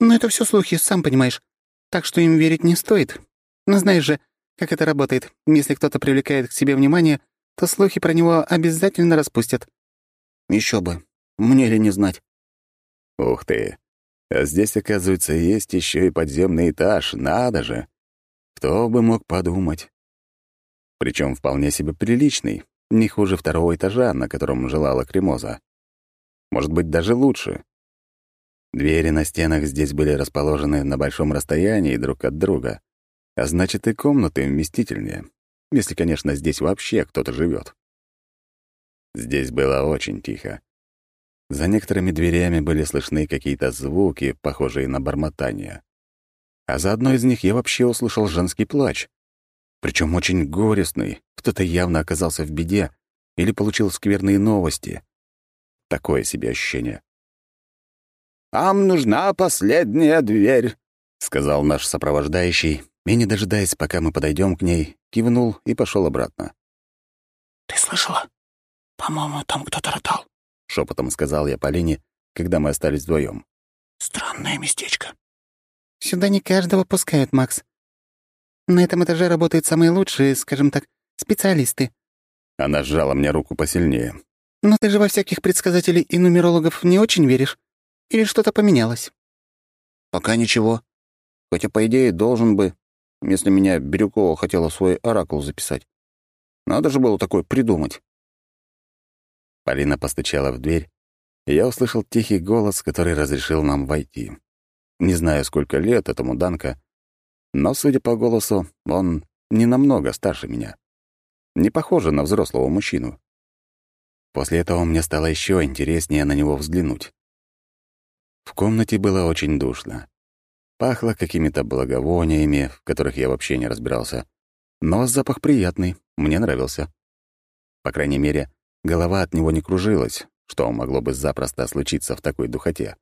Но это все слухи, сам понимаешь. Так что им верить не стоит. Но знаешь же, как это работает. Если кто-то привлекает к себе внимание, то слухи про него обязательно распустят. Еще бы. Мне ли не знать? Ух ты. А здесь, оказывается, есть еще и подземный этаж. Надо же. Кто бы мог подумать. Причем вполне себе приличный не хуже второго этажа, на котором жила Лакримоза. Может быть, даже лучше. Двери на стенах здесь были расположены на большом расстоянии друг от друга, а значит, и комнаты вместительнее, если, конечно, здесь вообще кто-то живет. Здесь было очень тихо. За некоторыми дверями были слышны какие-то звуки, похожие на бормотание. А за одной из них я вообще услышал женский плач причем очень горестный. Кто-то явно оказался в беде или получил скверные новости. Такое себе ощущение. «Нам нужна последняя дверь», — сказал наш сопровождающий, и, не дожидаясь, пока мы подойдем к ней, кивнул и пошел обратно. «Ты слышала? По-моему, там кто-то ротал», — шепотом сказал я Полине, когда мы остались вдвоем. «Странное местечко». «Сюда не каждого пускают, Макс. На этом этаже работают самые лучшие, скажем так, специалисты». Она сжала мне руку посильнее. «Но ты же во всяких предсказателей и нумерологов не очень веришь? Или что-то поменялось?» «Пока ничего. Хотя, по идее, должен бы, если меня Бирюкова хотела в свой оракул записать. Надо же было такое придумать». Полина постучала в дверь, и я услышал тихий голос, который разрешил нам войти. Не знаю, сколько лет этому Данка, но, судя по голосу, он не намного старше меня. Не похоже на взрослого мужчину. После этого мне стало еще интереснее на него взглянуть. В комнате было очень душно. Пахло какими-то благовониями, в которых я вообще не разбирался. Но запах приятный, мне нравился. По крайней мере, голова от него не кружилась, что могло бы запросто случиться в такой духоте.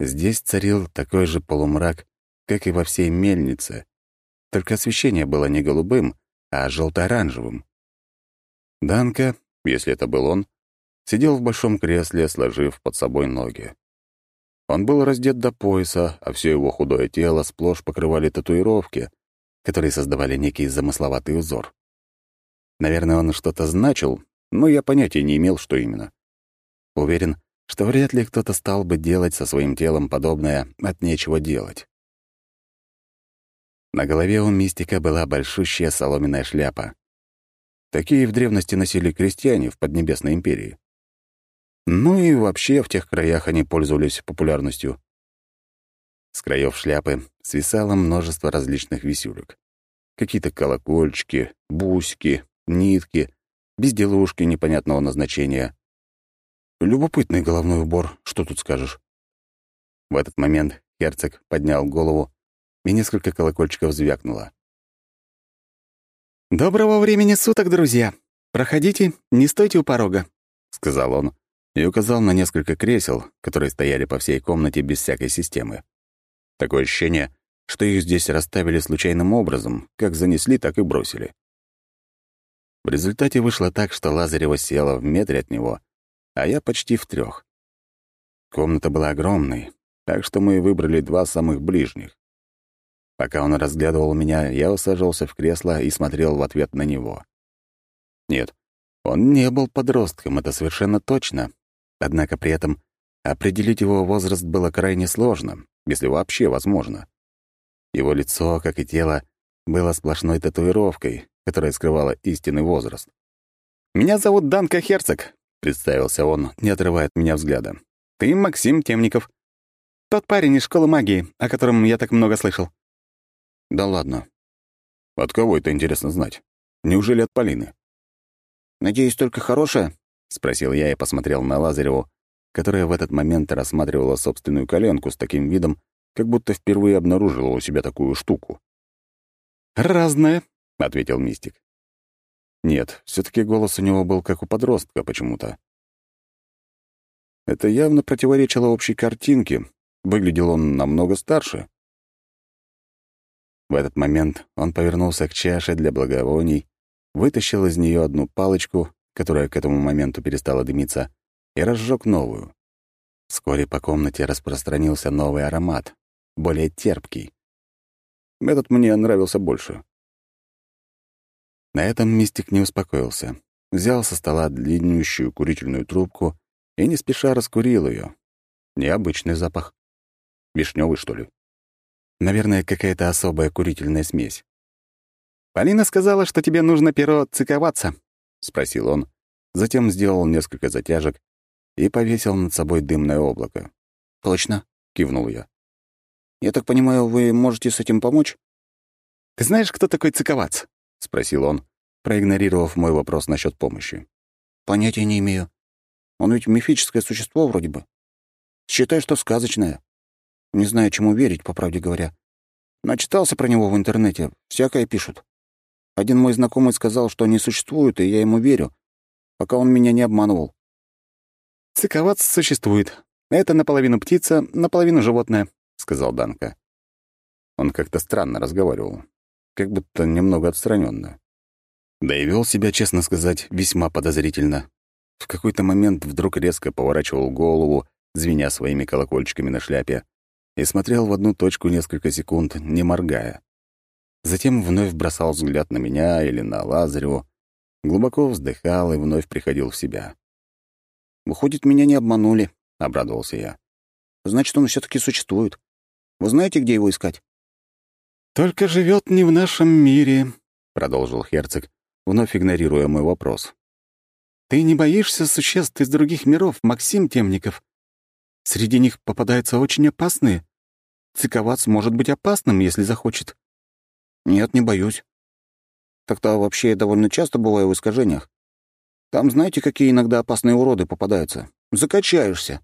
Здесь царил такой же полумрак, как и во всей мельнице, только освещение было не голубым, а желто-оранжевым. Данка, если это был он, сидел в большом кресле, сложив под собой ноги. Он был раздет до пояса, а все его худое тело сплошь покрывали татуировки, которые создавали некий замысловатый узор. Наверное, он что-то значил, но я понятия не имел, что именно. Уверен, что вряд ли кто-то стал бы делать со своим телом подобное от нечего делать. На голове у мистика была большущая соломенная шляпа. Такие в древности носили крестьяне в Поднебесной империи. Ну и вообще в тех краях они пользовались популярностью. С краев шляпы свисало множество различных висюлек. Какие-то колокольчики, бусики, нитки, безделушки непонятного назначения. Любопытный головной убор, что тут скажешь. В этот момент герцог поднял голову, и несколько колокольчиков звякнуло. «Доброго времени суток, друзья! Проходите, не стойте у порога», — сказал он и указал на несколько кресел, которые стояли по всей комнате без всякой системы. Такое ощущение, что их здесь расставили случайным образом, как занесли, так и бросили. В результате вышло так, что Лазарева села в метре от него, а я почти в трех. Комната была огромной, так что мы выбрали два самых ближних. Пока он разглядывал меня, я усаживался в кресло и смотрел в ответ на него. Нет, он не был подростком, это совершенно точно. Однако при этом определить его возраст было крайне сложно, если вообще возможно. Его лицо, как и тело, было сплошной татуировкой, которая скрывала истинный возраст. «Меня зовут Данка Херцог», — представился он, не отрывая от меня взгляда. «Ты Максим Темников. Тот парень из школы магии, о котором я так много слышал». «Да ладно. От кого это интересно знать? Неужели от Полины?» «Надеюсь, только хорошее?» — спросил я и посмотрел на Лазареву, которая в этот момент рассматривала собственную коленку с таким видом, как будто впервые обнаружила у себя такую штуку. «Разное», — ответил мистик. Нет, все таки голос у него был как у подростка почему-то. Это явно противоречило общей картинке. Выглядел он намного старше. В этот момент он повернулся к чаше для благовоний, вытащил из нее одну палочку, которая к этому моменту перестала дымиться, и разжег новую. Вскоре по комнате распространился новый аромат, более терпкий. Этот мне нравился больше. На этом мистик не успокоился. Взял со стола длиннющую курительную трубку и не спеша раскурил ее. Необычный запах. Вишневый, что ли? Наверное, какая-то особая курительная смесь. «Полина сказала, что тебе нужно перо циковаться», — спросил он. Затем сделал несколько затяжек и повесил над собой дымное облако. «Точно», — кивнул я. «Я так понимаю, вы можете с этим помочь?» «Ты знаешь, кто такой Циковац?» — спросил он, проигнорировав мой вопрос насчет помощи. «Понятия не имею. Он ведь мифическое существо вроде бы. Считай, что сказочное. Не знаю, чему верить, по правде говоря. Начитался про него в интернете, всякое пишут. Один мой знакомый сказал, что они существуют, и я ему верю, пока он меня не обманывал. «Циковац существует. Это наполовину птица, наполовину животное», — сказал Данка. Он как-то странно разговаривал, как будто немного отстраненно. Да и вел себя, честно сказать, весьма подозрительно. В какой-то момент вдруг резко поворачивал голову, звеня своими колокольчиками на шляпе, и смотрел в одну точку несколько секунд, не моргая. Затем вновь бросал взгляд на меня или на Лазареву, глубоко вздыхал и вновь приходил в себя. «Выходит, меня не обманули», — обрадовался я. «Значит, он все таки существует. Вы знаете, где его искать?» «Только живет не в нашем мире», — продолжил Херцог, вновь игнорируя мой вопрос. «Ты не боишься существ из других миров, Максим Темников? Среди них попадаются очень опасные. Циковац может быть опасным, если захочет». «Нет, не боюсь. Так-то вообще я довольно часто бываю в искажениях. Там знаете, какие иногда опасные уроды попадаются? Закачаешься.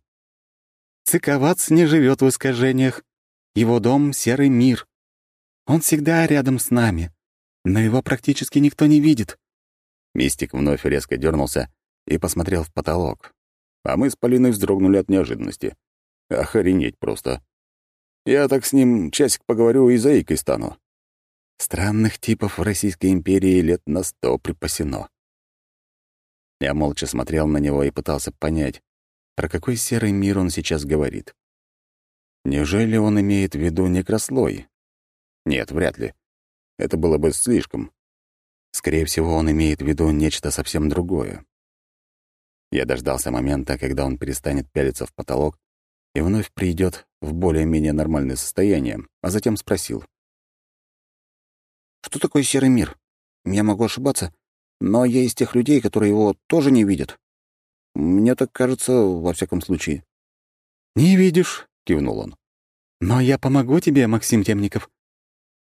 Циковац не живет в искажениях. Его дом — серый мир. Он всегда рядом с нами, но его практически никто не видит. Мистик вновь резко дернулся и посмотрел в потолок. А мы с Полиной вздрогнули от неожиданности. Охренеть просто. Я так с ним часик поговорю и заикой стану. Странных типов в Российской империи лет на сто припасено. Я молча смотрел на него и пытался понять, про какой серый мир он сейчас говорит. Неужели он имеет в виду некрослой? Нет, вряд ли. Это было бы слишком. Скорее всего, он имеет в виду нечто совсем другое. Я дождался момента, когда он перестанет пялиться в потолок и вновь придет в более-менее нормальное состояние, а затем спросил. «Что такое серый мир? Я могу ошибаться, но я из тех людей, которые его тоже не видят. Мне так кажется, во всяком случае». «Не видишь», — кивнул он. «Но я помогу тебе, Максим Темников.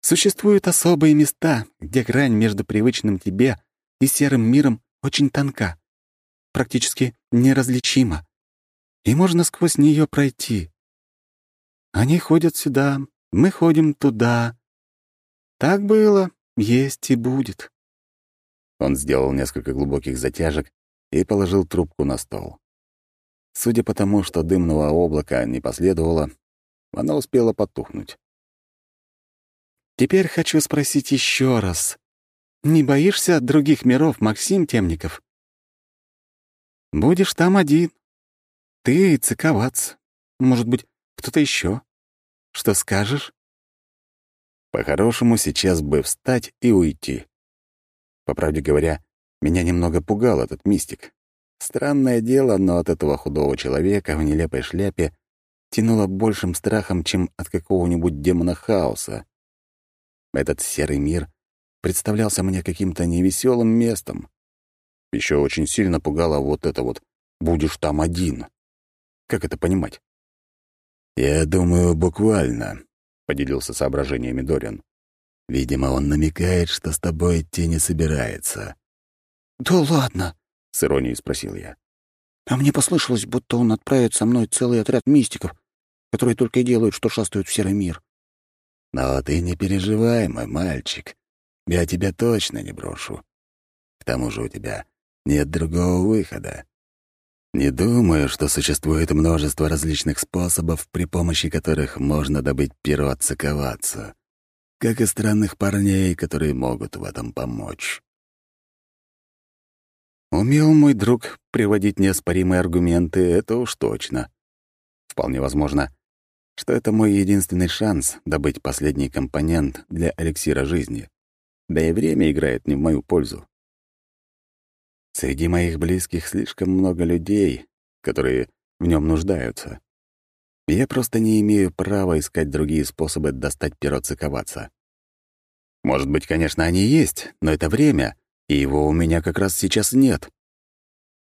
Существуют особые места, где грань между привычным тебе и серым миром очень тонка, практически неразличима, и можно сквозь нее пройти. Они ходят сюда, мы ходим туда. Так было, есть и будет». Он сделал несколько глубоких затяжек и положил трубку на стол. Судя по тому, что дымного облака не последовало, оно успело потухнуть. «Теперь хочу спросить еще раз. Не боишься других миров, Максим Темников? Будешь там один. Ты и Цыковац. Может быть, кто-то еще. Что скажешь?» По-хорошему, сейчас бы встать и уйти. По правде говоря, меня немного пугал этот мистик. Странное дело, но от этого худого человека в нелепой шляпе тянуло большим страхом, чем от какого-нибудь демона хаоса. Этот серый мир представлялся мне каким-то невеселым местом. Еще очень сильно пугало вот это вот «будешь там один». Как это понимать? «Я думаю, буквально», — поделился соображениями Дориан. «Видимо, он намекает, что с тобой идти не собирается». «Да ладно!» — с иронией спросил я. «А мне послышалось, будто он отправит со мной целый отряд мистиков, которые только и делают, что шастают в серый мир». «Но ты не переживай, мой мальчик. Я тебя точно не брошу. К тому же у тебя нет другого выхода. Не думаю, что существует множество различных способов, при помощи которых можно добыть перо отцековаться, как и странных парней, которые могут в этом помочь. Умел мой друг приводить неоспоримые аргументы, это уж точно. Вполне возможно, что это мой единственный шанс добыть последний компонент для эликсира жизни. Да и время играет не в мою пользу. Среди моих близких слишком много людей, которые в нем нуждаются. Я просто не имею права искать другие способы достать перо циковаться. Может быть, конечно, они есть, но это время, и его у меня как раз сейчас нет.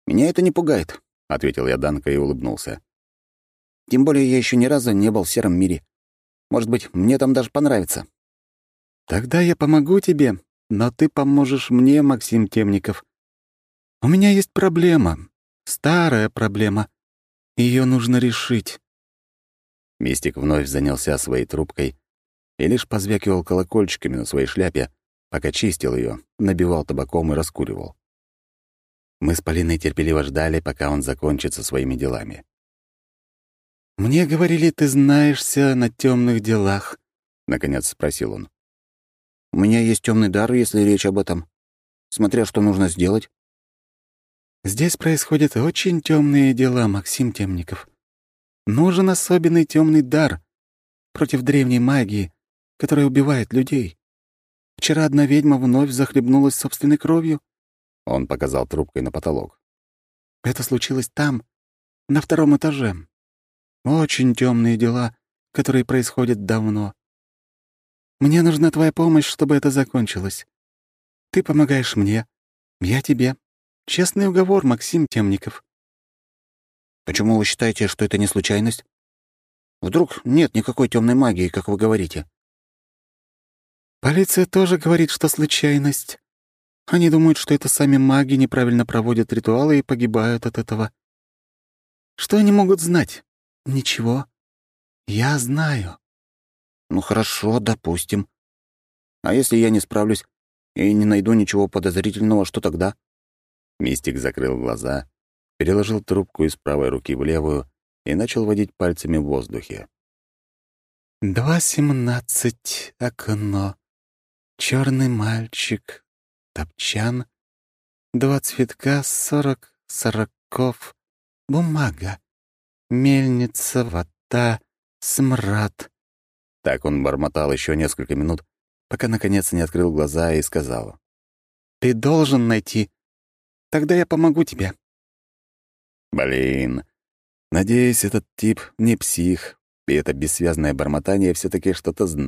«Меня это не пугает», — ответил я Данка и улыбнулся. «Тем более я еще ни разу не был в сером мире. Может быть, мне там даже понравится». «Тогда я помогу тебе, но ты поможешь мне, Максим Темников. У меня есть проблема, старая проблема. Ее нужно решить». Мистик вновь занялся своей трубкой и лишь позвякивал колокольчиками на своей шляпе, пока чистил ее, набивал табаком и раскуривал. Мы с Полиной терпеливо ждали, пока он закончит со своими делами. «Мне говорили, ты знаешься на темных делах», — наконец спросил он. «У меня есть темный дар, если речь об этом. Смотря что нужно сделать». Здесь происходят очень темные дела, Максим Темников. Нужен особенный темный дар против древней магии, которая убивает людей. Вчера одна ведьма вновь захлебнулась собственной кровью. Он показал трубкой на потолок. Это случилось там, на втором этаже. Очень темные дела, которые происходят давно. Мне нужна твоя помощь, чтобы это закончилось. Ты помогаешь мне, я тебе. Честный уговор, Максим Темников. Почему вы считаете, что это не случайность? Вдруг нет никакой темной магии, как вы говорите? Полиция тоже говорит, что случайность. Они думают, что это сами маги неправильно проводят ритуалы и погибают от этого. Что они могут знать? Ничего. Я знаю. Ну хорошо, допустим. А если я не справлюсь и не найду ничего подозрительного, что тогда? Мистик закрыл глаза, переложил трубку из правой руки в левую и начал водить пальцами в воздухе. «Два семнадцать, окно, черный мальчик, топчан, два цветка, сорок сороков, бумага, мельница, вода, смрад». Так он бормотал еще несколько минут, пока, наконец, не открыл глаза и сказал. «Ты должен найти Тогда я помогу тебе. Блин. Надеюсь, этот тип не псих, и это бессвязное бормотание все таки что-то значит.